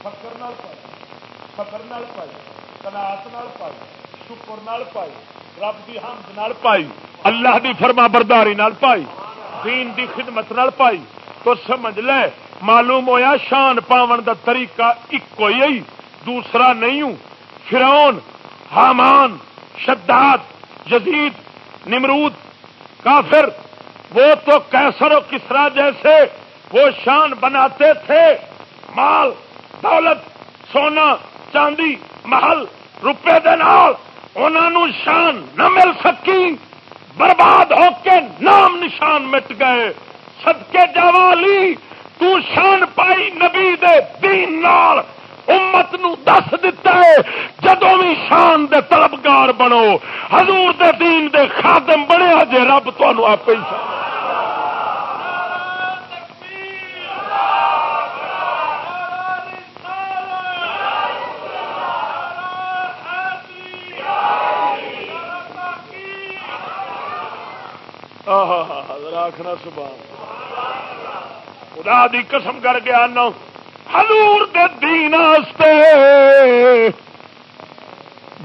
فکر نال پائی۔ فکر نال پائی۔ کنات نال پائی۔ شکر نال پائی۔ رب کی حمد نال پائی۔ اللہ دی فرما برداری نال پائی۔ دین دی خدمت نال پائی۔ تو سمجھ لے، معلوم ہویا شان پاون دا طریقہ ایک ہی دوسرا نہیں ہوں۔ فرعون، حامان، شداد جدید نمرود، کافر، وہ تو کیسر و کسرا جیسے وہ شان بناتے تھے۔ مال، دولت، سونا، چاندی، محل، روپے انہوں شان نہ مل سکی۔ برباد ہو کے نام نشان مٹ گئے۔ سدکے جوالی تو شان پائی نبی دے دین نال امت نو دس دتا ہے جدو بھی شان دے طلبگار بنو، حضور دے دین دے خادم بنے جے رب تمہوں آپ ہی آخنا سبحان خدا دی قسم کر کے آنا، حضور دین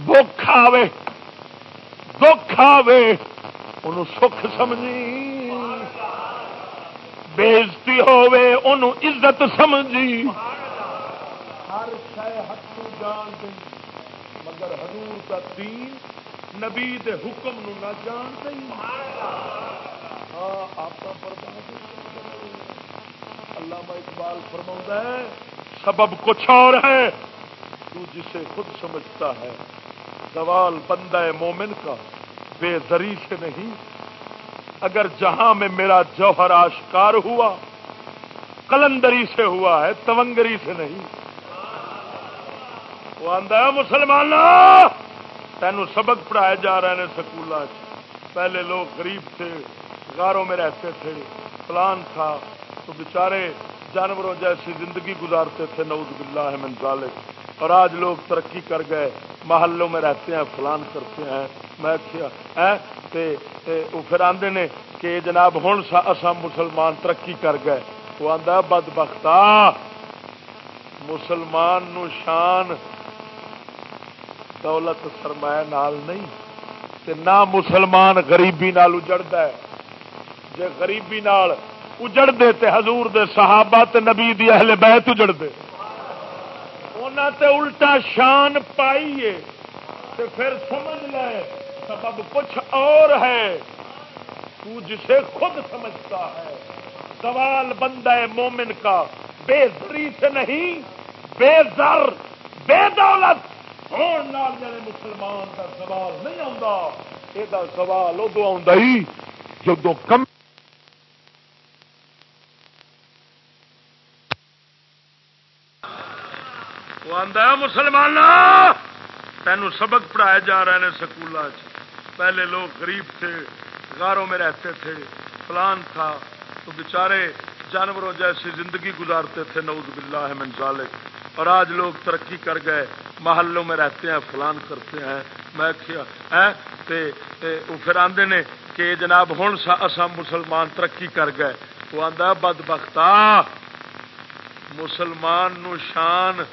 بخ آوے دکھ آوے ان سکھ سمجھی۔ بےزتی ہوے ان عزت سمجھی۔ ہر شہ ہاتھ جان دی مگر حضور کا دین نبی دے حکم نو نہ جان دیں ہاں آپ کا علامہ اقبال فرما ہے، سبب کچھ اور ہے۔ تو جسے خود سمجھتا ہے سوال بندہ مومن کا بے زری سے نہیں۔ اگر جہاں میں میرا جوہر آشکار ہوا کلندری سے ہوا ہے، تونگری سے نہیں۔ وہ آدھا مسلمان تینوں سبق پڑھائے جا رہے ہیں سکول پہلے لوگ غریب تھے، غاروں میں رہتے تھے، پلان تھا۔ تو بیچارے جانوروں جیسی زندگی گزارتے تھے، نعوذ باللہ من ذالک۔ اور آج لوگ ترقی کر گئے، محلوں میں رہتے ہیں، فلان کرتے ہیں۔ میں وہ پھر آدھے نے کہ جناب ہوں اسام مسلمان ترقی کر گئے۔ وہ آدھا بد بختا مسلمان نو شان دولت سرمایہ نال نہیں، تے نہ مسلمان غریبی نال اجڑتا ہے۔ جے غریبی نال اجڑ دے تے حضور دے صحابہ تے نبی دی اہل بیت اجڑ دے تے الٹا شان پائیے تو پھر سمجھ لے، سبب کچھ اور ہے۔ تو جسے خود سمجھتا ہے سوال بندہ مومن کا۔ بے زری سے نہیں، بے زر، بے دولت۔ جڑے مسلمان کا سوال نہیں آتا یہ سوال ادو آئی جدو کم وہ مسلمان تینوں سبق پڑھایا جا رہے ہیں سکول پہلے لوگ غریب تھے، غاروں میں رہتے تھے پلان تھا، تو بیچارے جانوروں جیسی زندگی گزارتے تھے، نعوذ باللہ من ذالک۔ اور آج لوگ ترقی کر گئے، محلوں میں رہتے ہیں، فلان کرتے ہیں۔ میں وہ پھر آدھے نے کہ جناب ہوں اصا مسلمان ترقی کر گئے۔ وہ آدھا بد بختا مسلمان نو شان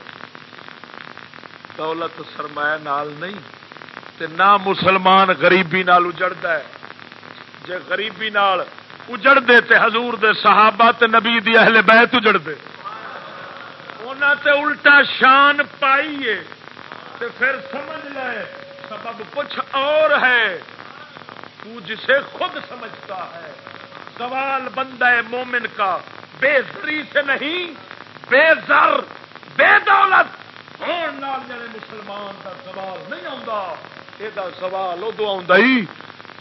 دولت سرمایہ نال نہیں، تے نہ مسلمان غریبی نال اجڑتا ہے۔ جے غریبی نال اجڑ دے تے حضور دے صحابہ تے نبی دی اہل بیت اجڑ دے انہاں تے الٹا شان پائیے تے پھر سمجھ لے، سبب کچھ اور ہے۔ تو جسے خود سمجھتا ہے، سوال بندہ مومن کا، بے زری سے نہیں، بے زر، بے دولت۔ جڑے مسلمان کا سوال نہیں آتا یہ سوال ادو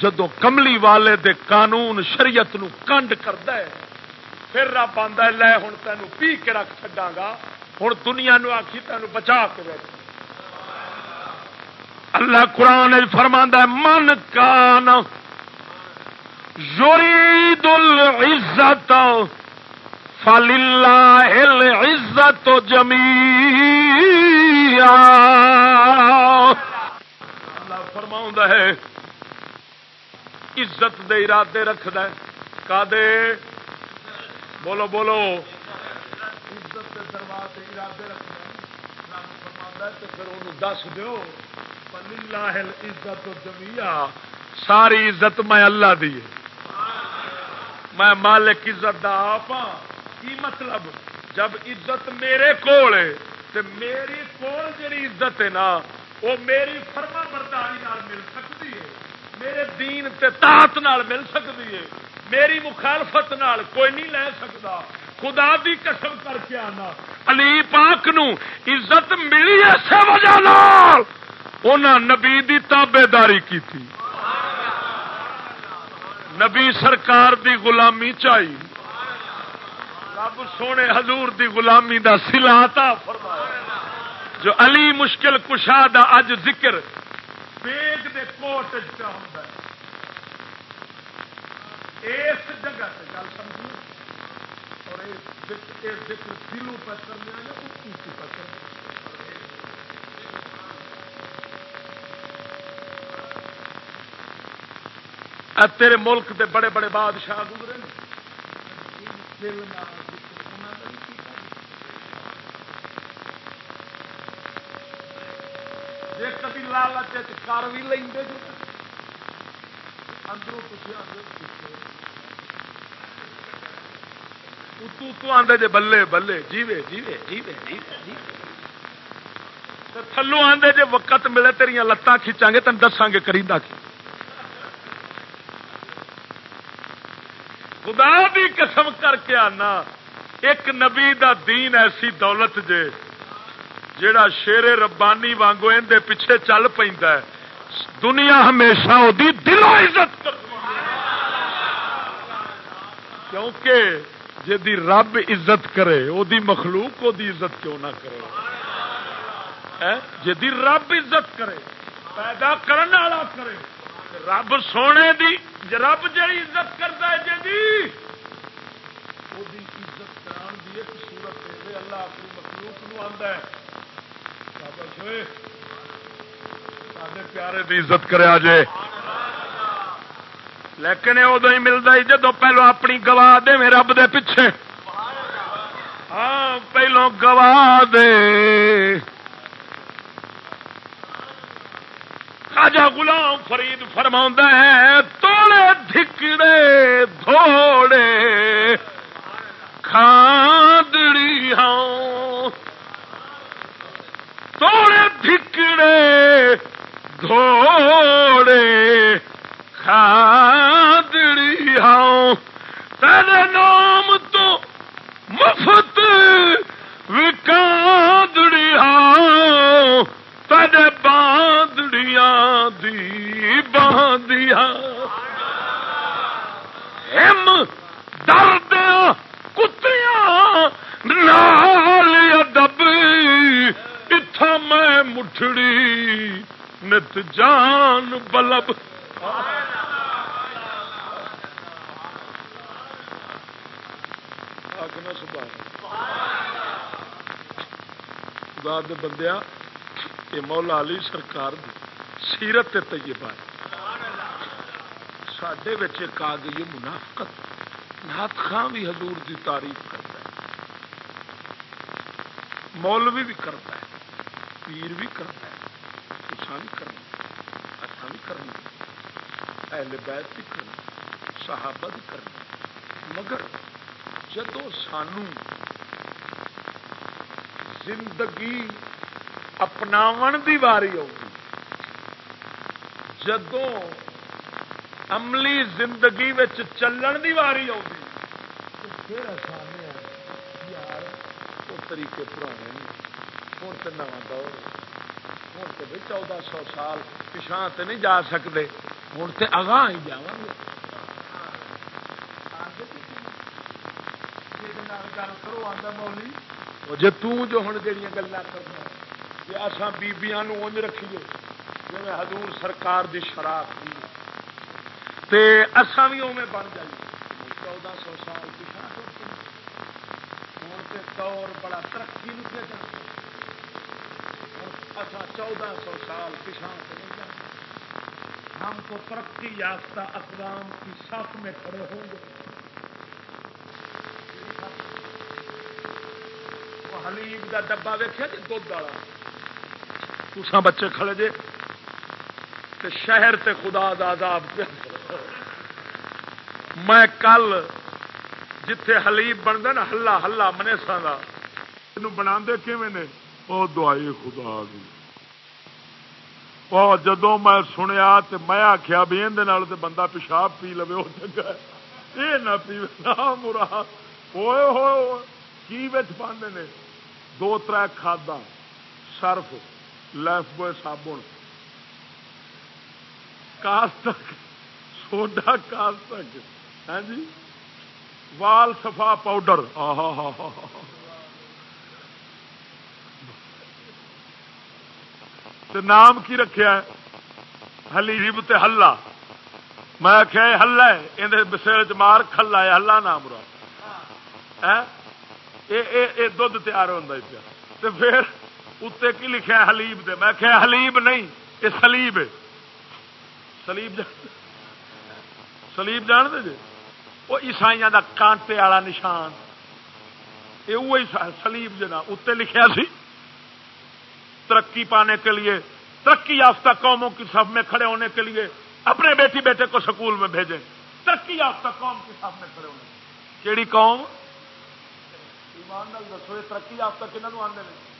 جدو کملی والے دے قانون شریعت نو کنڈ کرد پھر رب آتا لے ہوں تینوں پی کے رکھ چڈا گا ہوں دنیا نو آخی تین بچا کے بیٹھ اللہ قرآن فرما ہے، من کان یرید العزت فللہ العزت جمی اللہ فرما ہے، عزت دے ارادے رکھد کا دے بولو بولو۔ عزت دے دروازے ارادے رکھد پھر انہوں دس دو عزت جمیا ساری عزت میں اللہ دی میں مالک عزت دا آپ ہاں۔ کی مطلب؟ جب عزت میرے کول تے میری کول جڑی عزت ہے نا، وہ میری فرما برداری مل سکتی ہے، میرے دین تے تات نال مل سکتی ہے، میری مخالفت نال کوئی نہیں لے سکتا۔ خدا دی قسم کر کے آنا۔ علی پاک نو عزت ملی اسی وجہ نال۔ انہاں نبی دی تابے داری کی تھی نبی سرکار دی غلامی چاہیے رب سونے حضور دی غلامی دا سلاتا جو علی مشکل کشا دا اج ذکر بیگ دے کوٹ ہوتا ہے۔ اس جگہ سے گل سمجھو۔ اور ذکر دلوں پر کرنے والے پر کرنے تیرے ملک دے بڑے بڑے بادشاہ گزرے دل جی کبھی لالچ کر بھی لیں اندروں آدھے جی بلے بلے جیوے جیوے جیوے جیوے تھلو آدھے جی وقت ملے تیریا لتان کھچا گے تین دساں گے کریدا کی؟ خدا بھی قسم کر کے آنا، ایک نبی دا دین ایسی دولت جے، جیڑا شیر ربانی وانگو اندے پیچھے چل پہ دنیا ہمیشہ وہ دلوں عزت کر۔ کیونکہ جی رب عزت کرے وہ مخلوق وہ عزت کیوں نہ کرے؟ جی رب عزت کرے، پیدا کرنے والا کرے۔ رب سونے دی رب جی عزت کرتا ہے جی وہ عزت کران دی ایک صورت اللہ اپنی مخلوق نو آتا ہے۔ سارے پیارے عزت کرے لیکن ادو ہی ملتا ہی جدو پہلو اپنی گواہ دے میں رب دے پیچھے۔ ہاں پہلو گواہ دے۔ خواجہ غلام فرید فرما ہے تولے دھکڑے دھوڑے کھاندڑی ہاں تولے دھکڑے دھوڑے کھاندڑی ہاں نام تو مفت وکاندڑی ہاں تیرے باندڑیاں دی باندیا ہم درد کتیاں نال ادب اتھا میں مٹھڑی نت جان بلب خدا دے بندیا یہ مولا علی سرکار دی سیرت طیبہ ہے۔ سڈے ایک آ گئی منافقت نات خان بھی حضور دی تعریف کرتا ہے۔ مولوی بھی کرتا ہے، پیر بھی کرتا ہے تسا بھی کرنا اصا بھی کرنا اہل بیت بھی کرنا صحابہ بھی کرنا مگر جدو سانو زندگی اپناو دی واری ہوگی۔ جدو عملی زندگی چلن دی واری ہوگی۔ پھر آسان یار وہ طریقے پرانے ہوں تو نو دور ہوں تو چودہ سو سال پچھا تو نہیں جا سکتے۔ ہوں تو اگاں ہی جا گے۔ جی جو ہوں جہیا گلا کرنا۔ جی اصا بیبیاں اونج رکھیے جی حضور سرکار دی شراب تے اصا بھی اوے بن جائیے۔ چودہ سو سال پچھا ہوں تو دور بڑا ترقی نکلے جا اصا چودہ سو سال پچھا ہم تو ترقی یافتہ اقدام کی صف میں کھڑے ہوں گے۔ حلیب کا ڈبا ویکیا جی دھد والا؟ تسا بچے کھڑے جے تے شہر تے خدا داداب میں کل جتھے حلیب بنتا نا، ہلا ہلا منیسا کا بنا نے؟ وہ دعائی خدا دی۔ جدو میں سنیا تو میں آخیا بھی اندر بندہ پیشاب پی لو وہ چنگا یہ نہ پی مرا۔ ہوئے ہوئے، کی پاندے نے؟ دو تر کھادا سرف۔ لائف بوائے صابن۔ کاستک سوڈا کاستک ہاں جی؟ وال سفا پاؤڈر۔ نام کی رکھا ہلی تے ہلا میں آخیا ہلا ہے یہ بسے مار کھلا ہے ہلا نام رہا دھد تیار ہوتا پیا۔ پھر اتنے کی لکھا حلیب دے؟ میں کہ حلیب نہیں، یہ سلیب ہے۔ سلیب سلیب جان دے جی؟ وہ عیسائی کا کانٹے والا نشان۔ یہ سلیب جی جنا اتنے لکھا سی۔ ترقی پانے کے لیے، ترقی یافتہ قوموں کی سب میں کھڑے ہونے کے لیے اپنے بیٹی بیٹے کو سکول میں بھیجیں۔ ترقی یافتہ قوم کی سب میں کھڑے ہونے۔ کیڑی قوم؟ ایمان دسو ترقی یافتہ کنہوں آدھے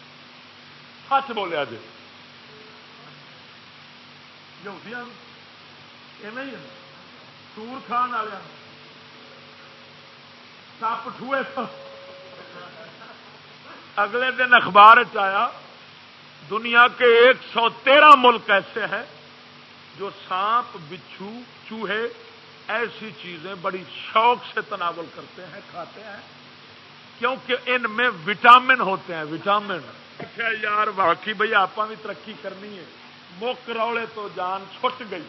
سچ بولیا جی سور کھان والے سپ ٹوئے اگلے دن اخبار آیا، دنیا کے ایک سو تیرہ ملک ایسے ہیں جو سانپ، بچھو، چوہے ایسی چیزیں بڑی شوق سے تناول کرتے ہیں، کھاتے ہیں۔ کیونکہ ان میں وٹامن ہوتے ہیں، وٹامن۔ اچھا یار، واقعی بھائی آپ بھی ترقی کرنی ہے۔ مک روڑے تو جان چھٹ گئی۔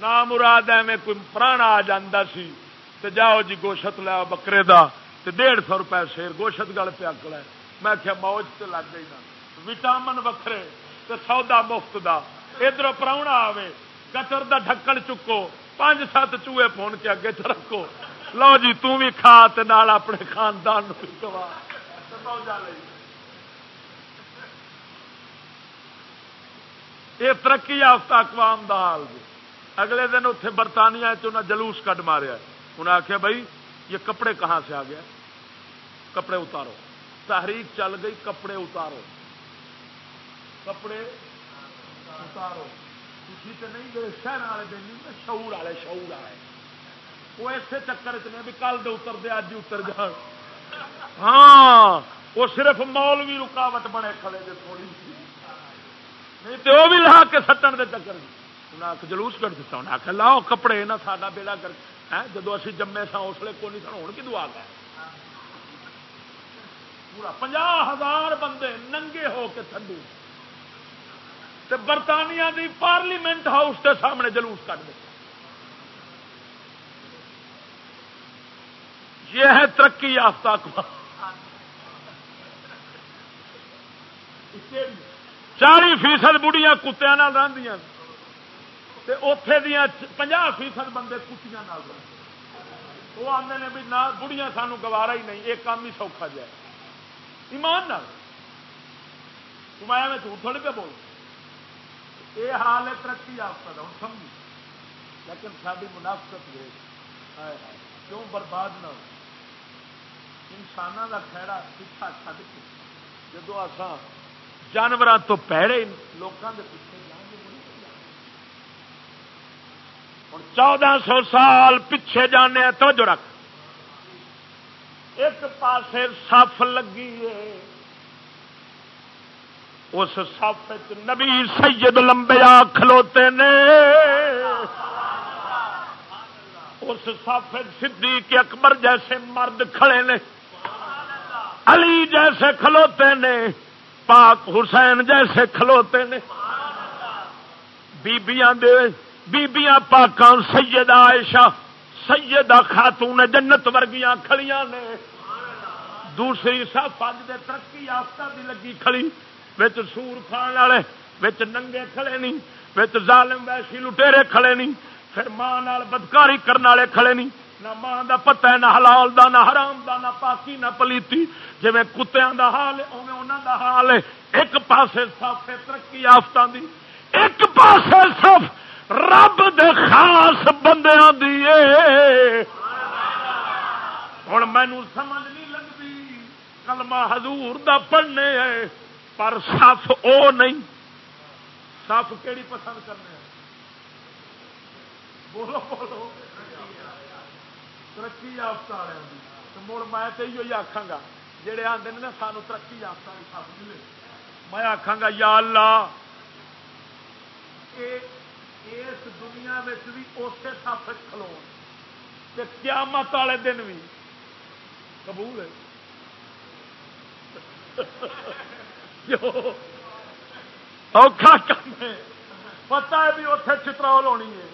نہ مراد ہے میں کوئی پرانا آ جانا سی تو جاؤ جی گوشت لیا بکرے دا تو ڈیڑھ سو روپئے شیر گوشت گل پیا کلا میں کیا موج سے لگ گئی نا۔ وٹامن وکھرے تو سودا مفت دا۔ ادھر پراؤنا آوے کچر دا ڈھکن چکو، پانچ سات چوہے پون کے اگے چ رکھو۔ لو جی تھی کھا نال اپنے خاندان یہ ترقی یافتہ اقوام دا حال جی۔ اگلے دن اتنے برطانیہ جلوس کٹ ماریا۔ انہیں آخیا بھائی، یہ کپڑے کہاں سے آ گیا کپڑے اتارو۔ تحریک چل گئی، کپڑے اتارو۔ کپڑے اتارو۔ خوشی تو نہیں جی شہر والے دن شعور والے شعور والے۔ وہ اسے چکر چ بھی کل دے اتر دے اج اتر جان۔ ہاں وہ صرف مول بھی رکاوٹ بنے کھڑے دے تھوڑی نہیں تو وہ بھی لا کے سٹن دے چکر انہیں جلوس کر دیتا انہیں آخر لاؤ کپڑے نہ ساڈا بیڑا کر۔ جدو اسی جمے سا اس لیے کون سن ہو کدو آ گئے پورا پنجا ہزار بندے ننگے ہو کے تھڈو برطانیہ دی پارلیمنٹ ہاؤس کے سامنے جلوس کر دے یہ ہے ترقی یافتہ چالی فیصد بڑھیا کتیا رہی اتے دیا پناہ فیصد بندے کتیاں وہ آتے ہیں بھی نہ بڑھیا سانو گوارا ہی نہیں یہ کام ہی سوکھا جائے۔ ایمان نال۔ تمایا میں جھوٹ تھوڑی پہ بول یہ حال ہے ترقی آفتا ہوں سمجھی لیکن ساری منافقت دیکھ کیوں برباد نہ ہو۔ انسانوں کا خیرا پیچھا چھڈ کے جدو آسان جانوروں تو پیڑے لوگوں کے پیچھے ہوں چودہ سو سال پیچھے جانے توجہ رکھ۔ ایک پاسے سف لگی ہے۔ اس سف نبی سید لمبیا کھلوتے نے۔ اس سف صدیق اکبر جیسے مرد کھڑے نے۔ علی جیسے کھلوتے نے، پاک حسین جیسے کھلوتے نے۔ بیبیاں دے، بیبیاں پاکاں، سیدہ عائشہ، سیدہ خاتون جنت ورگیاں کھڑیاں نے۔ دوسری سب اج دے ترقی یافتہ دی لگی کھڑی، وچ سور کھان والے، وچ ننگے کھڑے نہیں، وچ ظالم ویسی لٹیرے کھڑے نہیں، پھر ماں نال بدکاری کرنے والے کھڑے نہیں۔ نہ ماں دا پتہ ہے، نہ حلال دا، نہ حرام دا، نہ پاکی، نہ پلیتی۔ جی کتوں دا حال ہے اوے انہاں دا حال ہے۔ ایک پاسے صف ترقی یافتہ دی۔ ایک پاسے صف رب دے خاص بندیاں دیے ہوں مینو سمجھ نہیں لگتی کلمہ حضور دا پڑھنے ہے، پر صف او نہیں۔ صف کیڑی پسند کرنے بولو بولو۔ ترقی یافتہ والے مڑ میں تو یہ آخا گا جہے آتے ہیں نا سانو ترقی یافتہ صف ملے میں آخا گا یا اللہ اس دنیا بھی اسی سف کھلو قیامت والے دن بھی قبول ہے اوکھا کم ہے پتا ہے بھی اتنے چترول ہونی ہے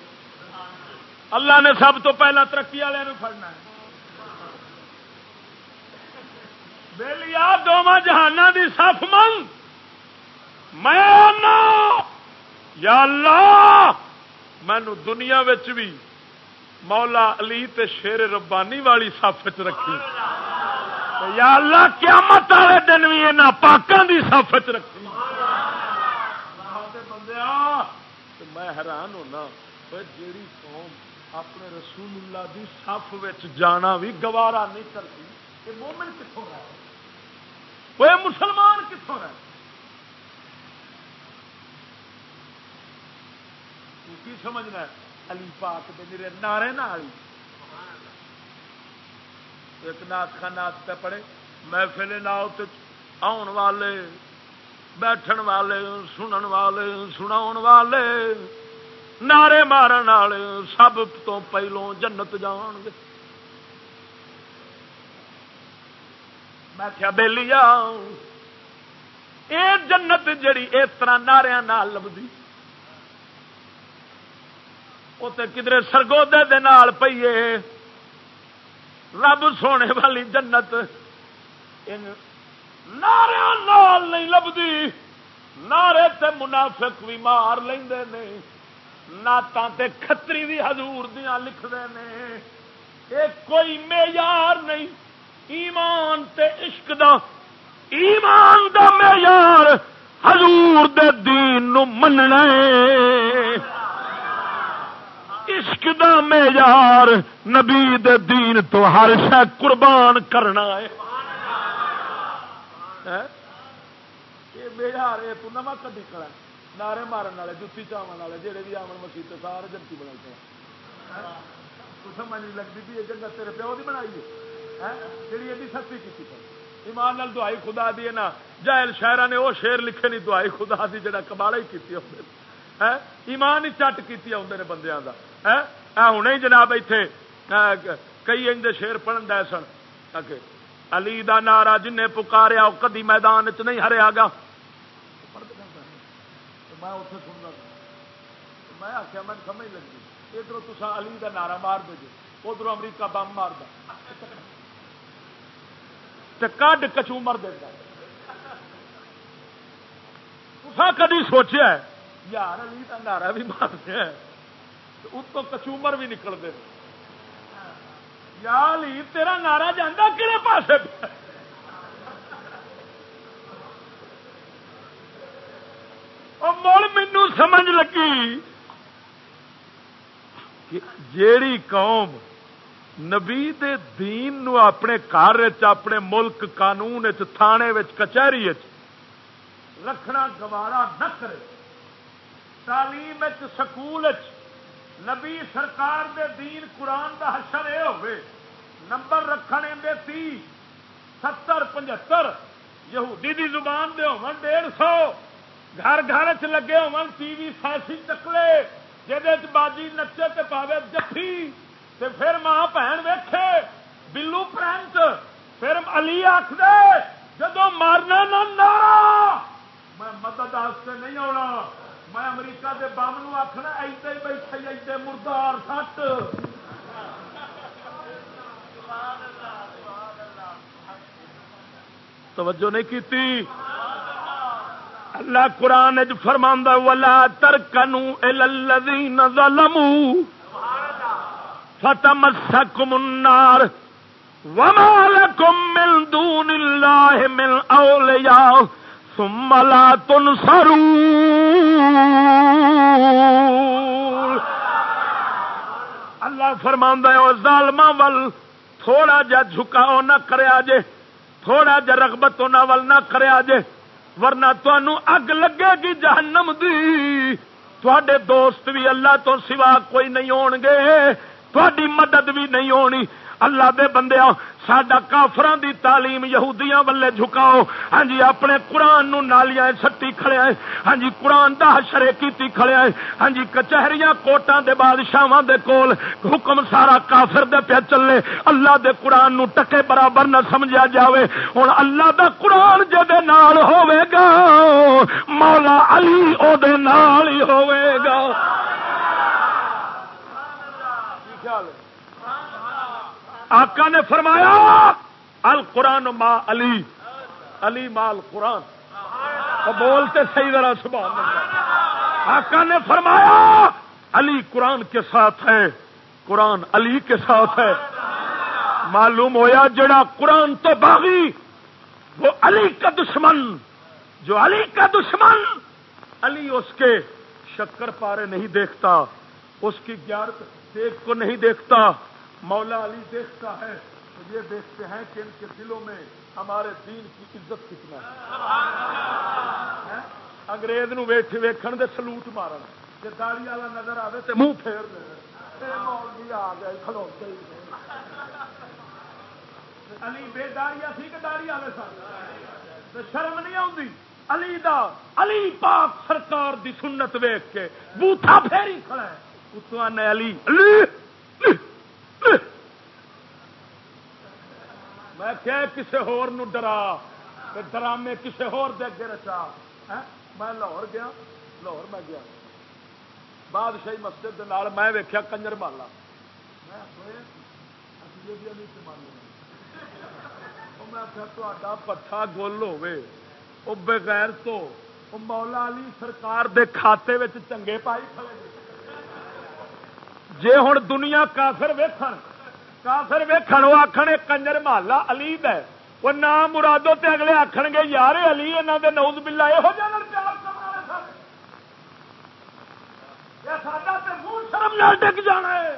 اللہ نے سب تو پہلا ترقی والے فرنا ہے۔ بہلیا دونوں جہانوں کی سف من میں یا اللہ مینو دنیا بھی مولا علی تے شیر ربانی والی سف چ رکھی۔ یا اللہ، قیامت والے دن بھی یہاں پاکوں کی سف چ رکھی۔ میں حیران ہونا جیڑی قوم اپنے رسول اللہ دی سف جانا بھی گوارا نہیں کرتی یہ مومن کتوں رہے وہ مسلمان کتوں رہے کی سمجھنا ہے؟ علی پاک دے میرے نعرے نہ علی ایک نات خانات پہ پڑے محفل ناؤ آن والے، بیٹھن والے، سنن والے سنا والے۔ نعرے مارن والے سب تو پہلو جنت جان گے میں کیا بہلی یہ جنت جڑی اس طرح نعرے لبھی وہ تو کدھر سرگودے پیے رب سونے والی جنت نعرے نال نہیں لبھی نعرے تے منافق بھی مار لیں نعت کتری بھی ہزور دیا لکھتے ہیں یہ کوئی معیار نہیں ایمان تے عشق دا ایمان دا معیار حضور دے دین نو مننا عشق دا معیار نبی دے دین تو ہر شہ قربان کرنا ہے۔ یہ معیار ہے تو کدی کڑا نعرے مارن والے جتی چاون والے جہے بھی آمن مسیح سارے جنتی بنا چاہ سمجھ نہیں لگتی بھی یہ جنگت تیرے پیو کی بنائی ہے جی ایڈی سستی کی ایمان نال دعائی خدا دی نا جائل شاعر نے وہ شیر لکھے نہیں دعائی خدا دی جڑا کبالا ہی کی ایمان ہی چٹ کی آدھے بندیاں کا ہوں ہی جناب اتنے کئی انج شیر پڑھن دے سن علی دا نارا جن پکاریا وہ کدی میدان چ نہیں ہریا گا میں اتنے سننا میں آخیا، میں سمجھ لگی۔ ادھر تصا علی دا نعرہ مار دو جی ادھر امریکہ بم مار کڈ کچومر دینا تصا کدی سوچیا یار علی کا نعرہ بھی مارتے ہیں اتوں کچومر بھی نکلتے یا علی، تیرا نعرہ جانا کہڑے پاس مڑ مینو سمجھ لگی جیڑی قوم نبی دے دین نو اپنے گھر اپنے ملک قانون تھانے کچہری رکھنا گوارا نہ کرے تعلیم سکول نبی سرکار دے دین قرآن دا حشر یہ ہوئے نمبر رکھنے دے تی ستر پچہتر یہودی دی زبان دے ہون ڈیڑھ سو گھر گھر چ لگے ہون ٹی وی سیاسی چکلے جہد باجی نچے تے پاوے جفی تے پھر ماں بہن ویکھے، بلو پرنٹ پھر علی آخ دے جدو مارنا نہ نارا۔ میں مدد نہیں آنا میں امریکہ کے بم نو آخنا ایسے ہی بیٹھے ایسے مردار سٹ۔ توجہ نہیں کی اللہ قرآن فرما ولا ترکنو الذین ظلموا فتمسکم النار وما لکم من دون اللہ من اولیاء ثم لا تنصرون۔ اللہ فرماندا ہے، او ظالماں ول تھوڑا جا جھکاؤ نہ کریا جے تھوڑا جا رغبت انہاں ول نہ کریا جے ورنہ تنوع اگ لگے گی جہنم دی۔ تواڈے دوست بھی اللہ تو سوا کوئی نہیں ہون گے تھوڑی مدد بھی نہیں ہونی۔ اللہ دے بندے سڈا کافران دی تعلیم یہودیاں ولے جھکاؤ۔ ہاں جی اپنے قرآن نو نالیاں سٹی کھڑے آئے ہاں جی قرآن دا حشرے کیتی کھڑے آئے ہاں جی کچہریاں کوٹاں دے بادشاہاں دے کول حکم سارا کافر دے پیا چلے۔ اللہ دے قرآن نو ٹکے برابر نہ سمجھا جاوے۔ ہن اللہ دا قرآن جے نال ہوے گا مولا علی او دے نال ہی ہوے گا۔ خیال ہے؟ آقا نے فرمایا، القرآن ما علی. علی مال قرآن بولتے صحیح ذرا سبحان اللہ. آقا نے فرمایا، علی قرآن کے ساتھ ہے، قرآن علی کے ساتھ ہے. معلوم ہویا جڑا قرآن تو باغی، وہ علی کا دشمن. جو علی کا دشمن، علی اس کے شکر پارے نہیں دیکھتا، اس کی گیار دیکھ کو نہیں دیکھتا. مولا علی دیکھتا ہے تو یہ دیکھتے ہیں کہ ان کے دلوں میں ہمارے دین کی عزت کتنا ہے۔ انگریز نو ویکھن دے سلوٹ مارن۔ جی داڑی والا نظر آئے تو منہ پھیر دے آ گئے کھلوتے علی بے داڑیا سی کہ داڑی والے سن؟ شرم نہیں آتی علی دا علی پاک سرکار دی سنت ویخ کے بوتھا پھیری کھڑا ہے۔ اتو آنے علی علی۔ میں کیا کسی ہور نو ڈرا ڈرامے کسی ہور دے اگے رچا۔ ہاں؟ میں لاہور گیا، لاہور میں گیا۔ بادشاہی مسجد نال میں ویکیا کنجر مالا۔ میں پٹھا گول ہو بغیر تو مولا علی سرکار دے کھاتے چنگے پائی کھڑے جے ہوں دنیا کافر ویکھن کافر ویکھن وہ آخر کنجر محلہ علی د وہ نام مرادو تے اگلے آخر گے، یار علی یہاں کے نوز بلا یہ ڈگ جانا ہے۔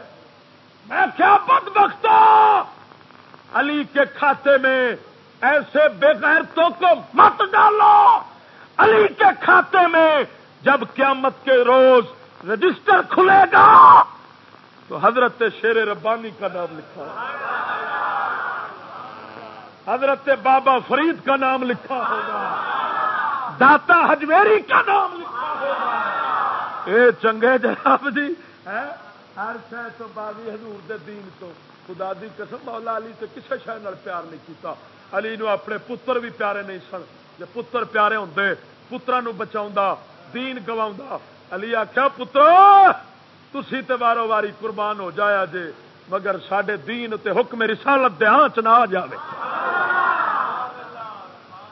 میں کیا بد بخت علی کے کھاتے میں ایسے بے غیرتوں کو مت ڈالو۔ علی کے کھاتے میں جب قیامت کے روز رجسٹر کھلے گا۔ تو حضرت شیر ربانی کا نام لکھا۔ ہے حضرت بابا فرید کا نام لکھا ہوگا۔ داتا ہجویری کا نام لکھا ہوگا۔ اے چنگے جناب جی ہر شہ تو باوی حضور دے دین تو۔ خدا دی قسم، مولا علی تو کسی شہ پیار نہیں کیتا۔ علی نو اپنے پتر بھی پیارے نہیں سن۔ جی پتر پیارے ہوں پترا نو بچاؤں دین گوا علی آخیا پتر! تھی تو وارو واری قربان ہو جایا جے، مگر سڈے دین تے حکم رسالت دے ہاں چ نہ آ جائے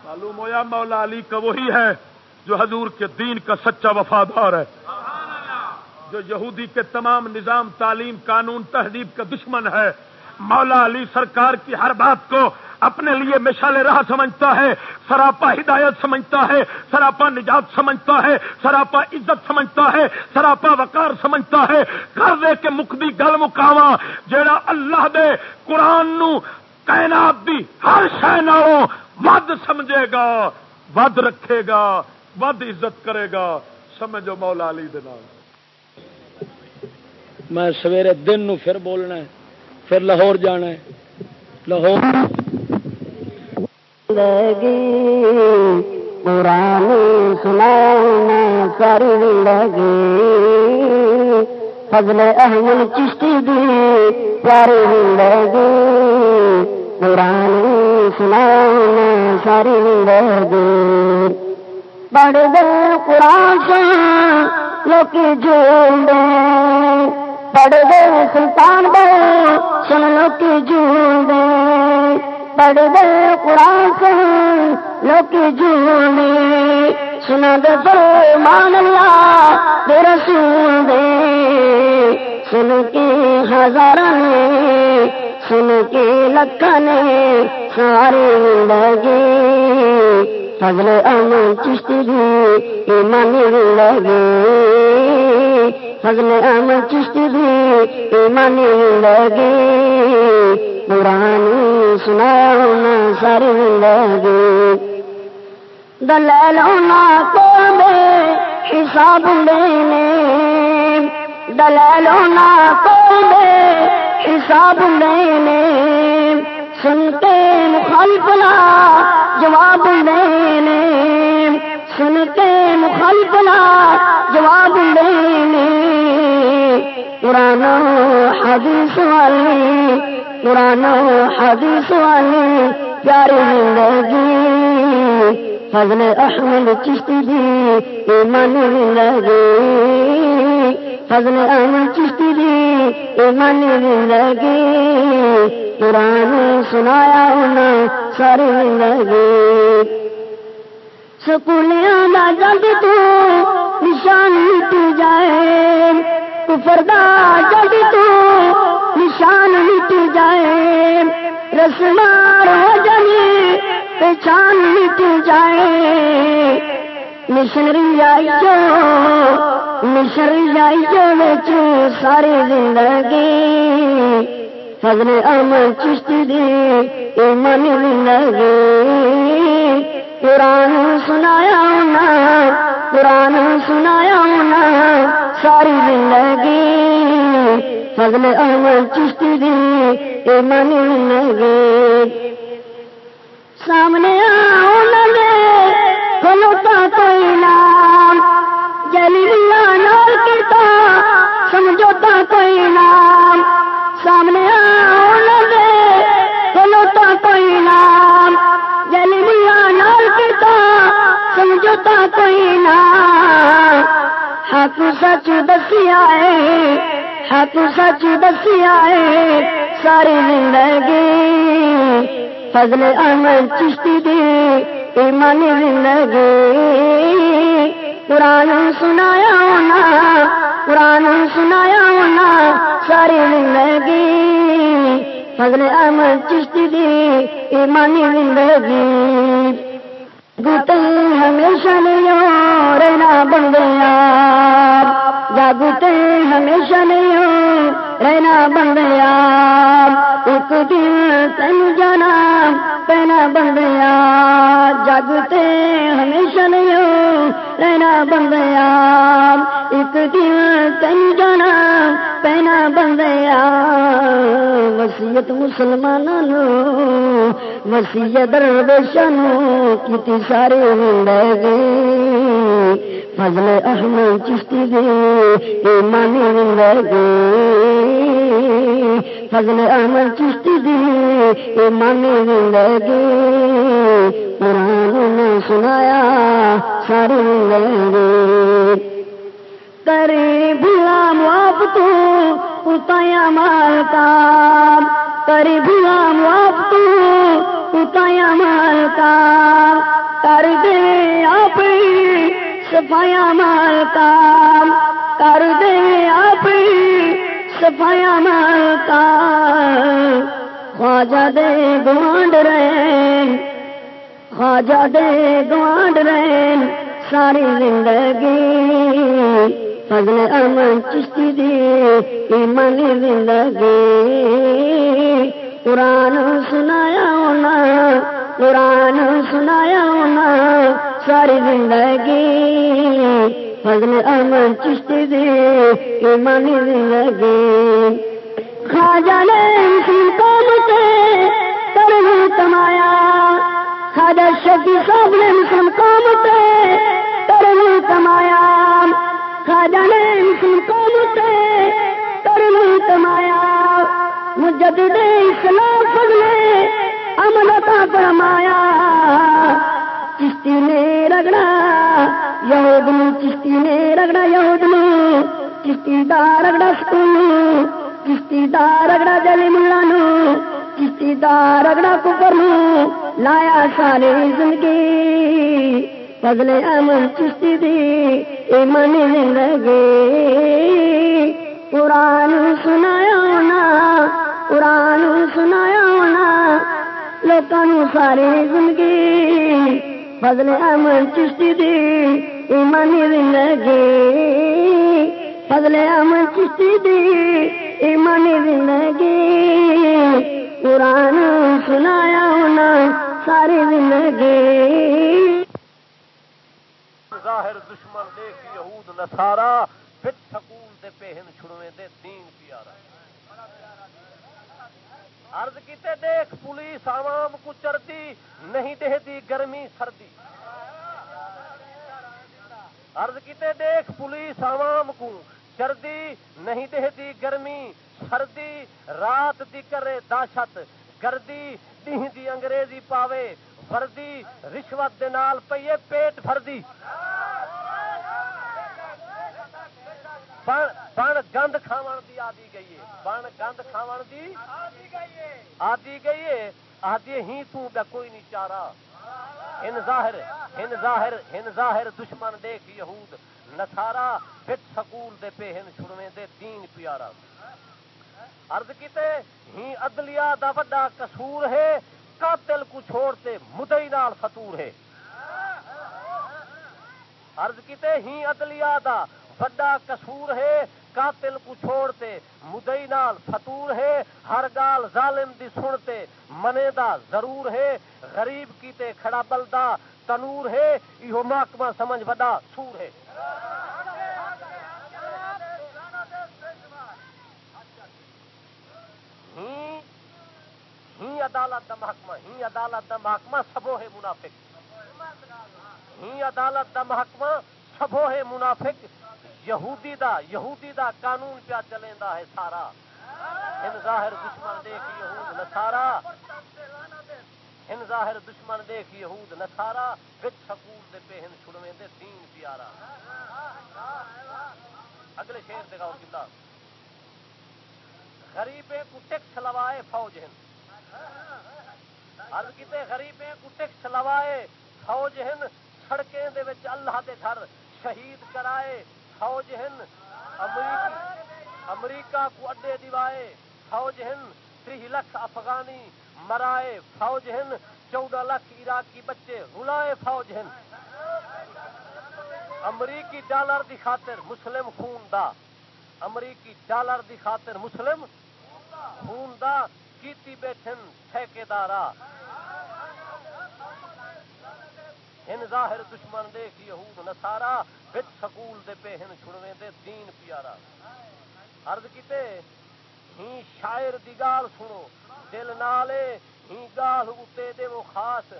معلوم ہوا مولا علی کا وہی ہے جو حضور کے دین کا سچا وفادار ہے۔ جو یہودی کے تمام نظام، تعلیم، قانون، تہذیب کا دشمن ہے۔ مولا علی سرکار کی ہر بات کو اپنے لیے مشال راہ سمجھتا ہے، سراپا ہدایت سمجھتا ہے، سراپا نجات سمجھتا ہے، سراپا عزت سمجھتا ہے، سراپا وقار سمجھتا ہے۔ کر دے کے مکدی گل مکاوا جیڑا اللہ دے قرآن نو کائنات دی ہر شہ نالوں ود سمجھے گا، ود رکھے گا، ود عزت کرے گا۔ سمجھو مولا علی میں سویرے دن نو پھر بولنا ہے، پھر لاہور جانا ہے۔ لاہور لگی پرانی سنا کر لگی۔ فضل احمد چشتی دی پیاری لگی پرانی سنا ساری لگی۔ بڑے دل قرآن سے لوگ جھول دیں پڑھ دے سلطان دے سن لو کی پڑھ دے قرآن سن لو سنا دے مان اللہ دے رسول دے۔ سن کی ہزار نے سن کی لکھا نے ساری لگے فضل امن چشتی دی ایمانی لگے فضل احمد چشتی بھی ایمانی لگی پرانی سنایا ہونا ساری لگی دلال ہونا کو میں حساب لینے۔ دلال ہونا کو میں حساب لینے۔ سنتے مخالفنا جواب لینے۔ سنتے مخالفنا جواب لینے۔ قرآن حدیث والی قرآن حدیث والی پیاری زندگی۔ فضل احمد چشتی دی ایمانی زندگی۔ فضل احمد چشتی دی ایمانی زندگی۔ قرآن سنایا ہونا، ساری زندگی۔ سکولیاں نہ جب تو، نشان جائے۔ کفر دا جب تو نشان مٹ جائے۔ رسمار ہو جائے پہچان مٹ جائے۔ مشنری آئی جو مشنری آئی جو بچ ساری زندگی۔ فضل امن چشتی دی ایمان زندگی۔ قرآن سنایا ہونا قرآن سنایا ہونا ساری زندگی۔ فضل احمد چشتی دی، ایمان زندگی سامنے آنا دے کھلوتا کوئی نام۔ جلی نال کیتا سمجھوتا کوئی نام۔ سامنے آنا دے کھلوتا کوئی نام۔ سمجھوتا کوئی نہ۔ ہاتھ سچ دسیا ہے ہاتھ سچ دسیا ہے، ساری زندگی فضل احمد چشتی دی ایمانی زندگی۔ قرآن سنایا ہونا، قرآن سنایا ہونا، ساری زندگی فضل احمد چشتی دی ایمانی زندگی۔ گوتے ہمیشہ نہیں رہنا بندیا جاگتے ہمیشہ نہیں رہنا بندیا ایک دن تین جانا پہنا بندیا جاگتے ہمیشہ نہیں رہنا بندیا ایک دن تین جانا پہنا بندیا وسیعت مسلمانوں وسیعت درویشن کی سارے ہوں گے فضل احمد چشتی دے مانی رہ فضل احمد چشتی دے مانی رہ قرآن نے سنایا ساری رہ کرے بھلا معاف تو اتایا مالتا کرے بھلا معاف تو اتایا مالتا کر دے آپ سفایا مال کام کر دے آپ سفایا مال کام خواجہ دے گوانڈ رہے خواجہ دے گوانڈ رہے ساری زندگی فضل امن چشتی دی ایمان زندگی۔ قرآن سنایا ہونا قرآن سنایا ہونا ساری زندگی۔ فضل امن چشتی دی، ایمانی زندگی۔ خواجہ نے قوم سے کرم کمایا خواجہ شفی صاحب نے مسلم قوم سے کرم کمایا خواجہ نے مسلم قوم سے کرم کمایا مجدد اسلام فضلے فضل امنتا فرمایا، چشتی نے رگڑا، یہود چشتی نے رگڑا، یہود چشتی دا رگڑا سکون چشتی دا رگڑا جلی ملا نو، چشتی دا رگڑا کفر نو لایا سارے زندگی۔ فضل امن چشتی دی ایمان زندگی قرآن سنایا ہونا، قرآن سنایا ہونا لوگوں ساری زندگی فضل امن چشتی دی ایمانی زندگی۔ فضل امن چشتی دی ایمانی زندگی۔ قرآن سنایا ہونا، ساری زندگی۔ ظاہر دشمن دیکھ یہود نسارا پھر سکول دے پہن چھڑویں دے دین پیارا۔ عرض کیتے دیکھ، پولیس عوام کو چرتی نہیں دہتی گرمی سردی۔ عرض کیتے دیکھ، پولیس عوام کو چردی نہیں دہتی گرمی سردی۔ رات دی کرے داشت گردی دہ دی انگریزی پاوے فردی رشوت دے نال پئیے، پیٹ فردی بن گند کھاون دی آدی گئی ہے۔ بن گند کھاون دی آدی گئی ہے۔ آدی ہی تو کوئی نہیں چارا ہن ظاہر ہن ظاہر ہن ظاہر دشمن دیکھ یہود نسارا بچ سکول دے پہن چھڑویں دے دین پیارا۔ عرض کیتے ہی عدلیہ دا وڈا قصور ہے۔ قاتل کو چھوڑتے مدئی نال فتور ہے۔ عرض کیتے ہی عدلیہ دا وڈا قصور ہے قاتل کو چھوڑتے مدئی نال فتور ہے ہر گال ظالم دی سنتے منے دا ضرور ہے غریب کیتے کھڑا بلدا تنور ہے یہ محکمہ سمجھ وڈا سور ہے ہی عدالت دا محکمہ ہی عدالت دا محکمہ سبو ہے منافق ہی عدالت دا محکمہ سبو ہے منافق۔ یہودی دا یہودی دا قانون پیا چلیندا ہے سارا۔ ان ظاہر دشمن دیکھ یہود نسارا ان ظاہر دشمن دیکھ یہود نسارا وچ سکول دے پہن چھڑویں دے دین پیارا۔ اگلے شیر دے گاؤ کتا غریبیں کو ٹیکس لوائے فوج ہند عرض کیتے غریبیں کو ٹیکس لوائے فوج ہند سڑکیں دے وچ اللہ دے گھر۔ شہید کرائے، فوج ہند امریکہ کو اڈے دیوائے، فوج ہند تی لکھ افغانی مرائے، فوج ہند، چودہ لاکھ عراقی بچے رلائے فوج ہند۔ امریکی ڈالر دی خاطر مسلم خون دا امریکی ڈالر دی خاطر مسلم خون دا کیتی بیٹھن ٹھیکیدارا۔ ان ظاہر دشمن دیکھ یہود نسارا بچ سکول دے پہ ہن چھڑویں دے دین پیارا۔ عرض کیتے، ہی شاعر دی گال سنو، دل نالے، ہی گال اتے دے وہ خاص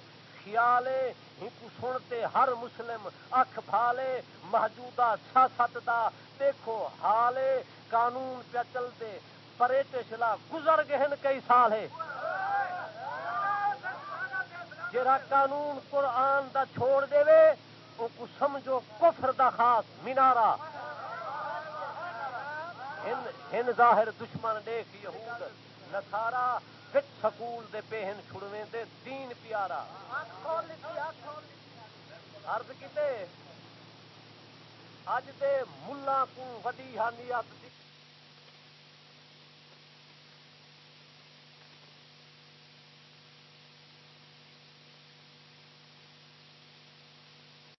خیالے، ہی کو سنتے ہر مسلم اکھ بھالے محجودہ سیاست دا دیکھو حالے، قانون پہ چلتے، پریٹش لا گزر گہن کئی سال ہے۔ جرا قانون قرآن دا چھوڑ دے وے، او کو سمجھو کفر دا خاص مینارا ہن ہن ظاہر دشمن دیکھ یہود نصارا وچ سکول دے پہن چھڑویں دے دین پیارا۔ عرض کیتے، اج دے ملا کو وڈی حانیت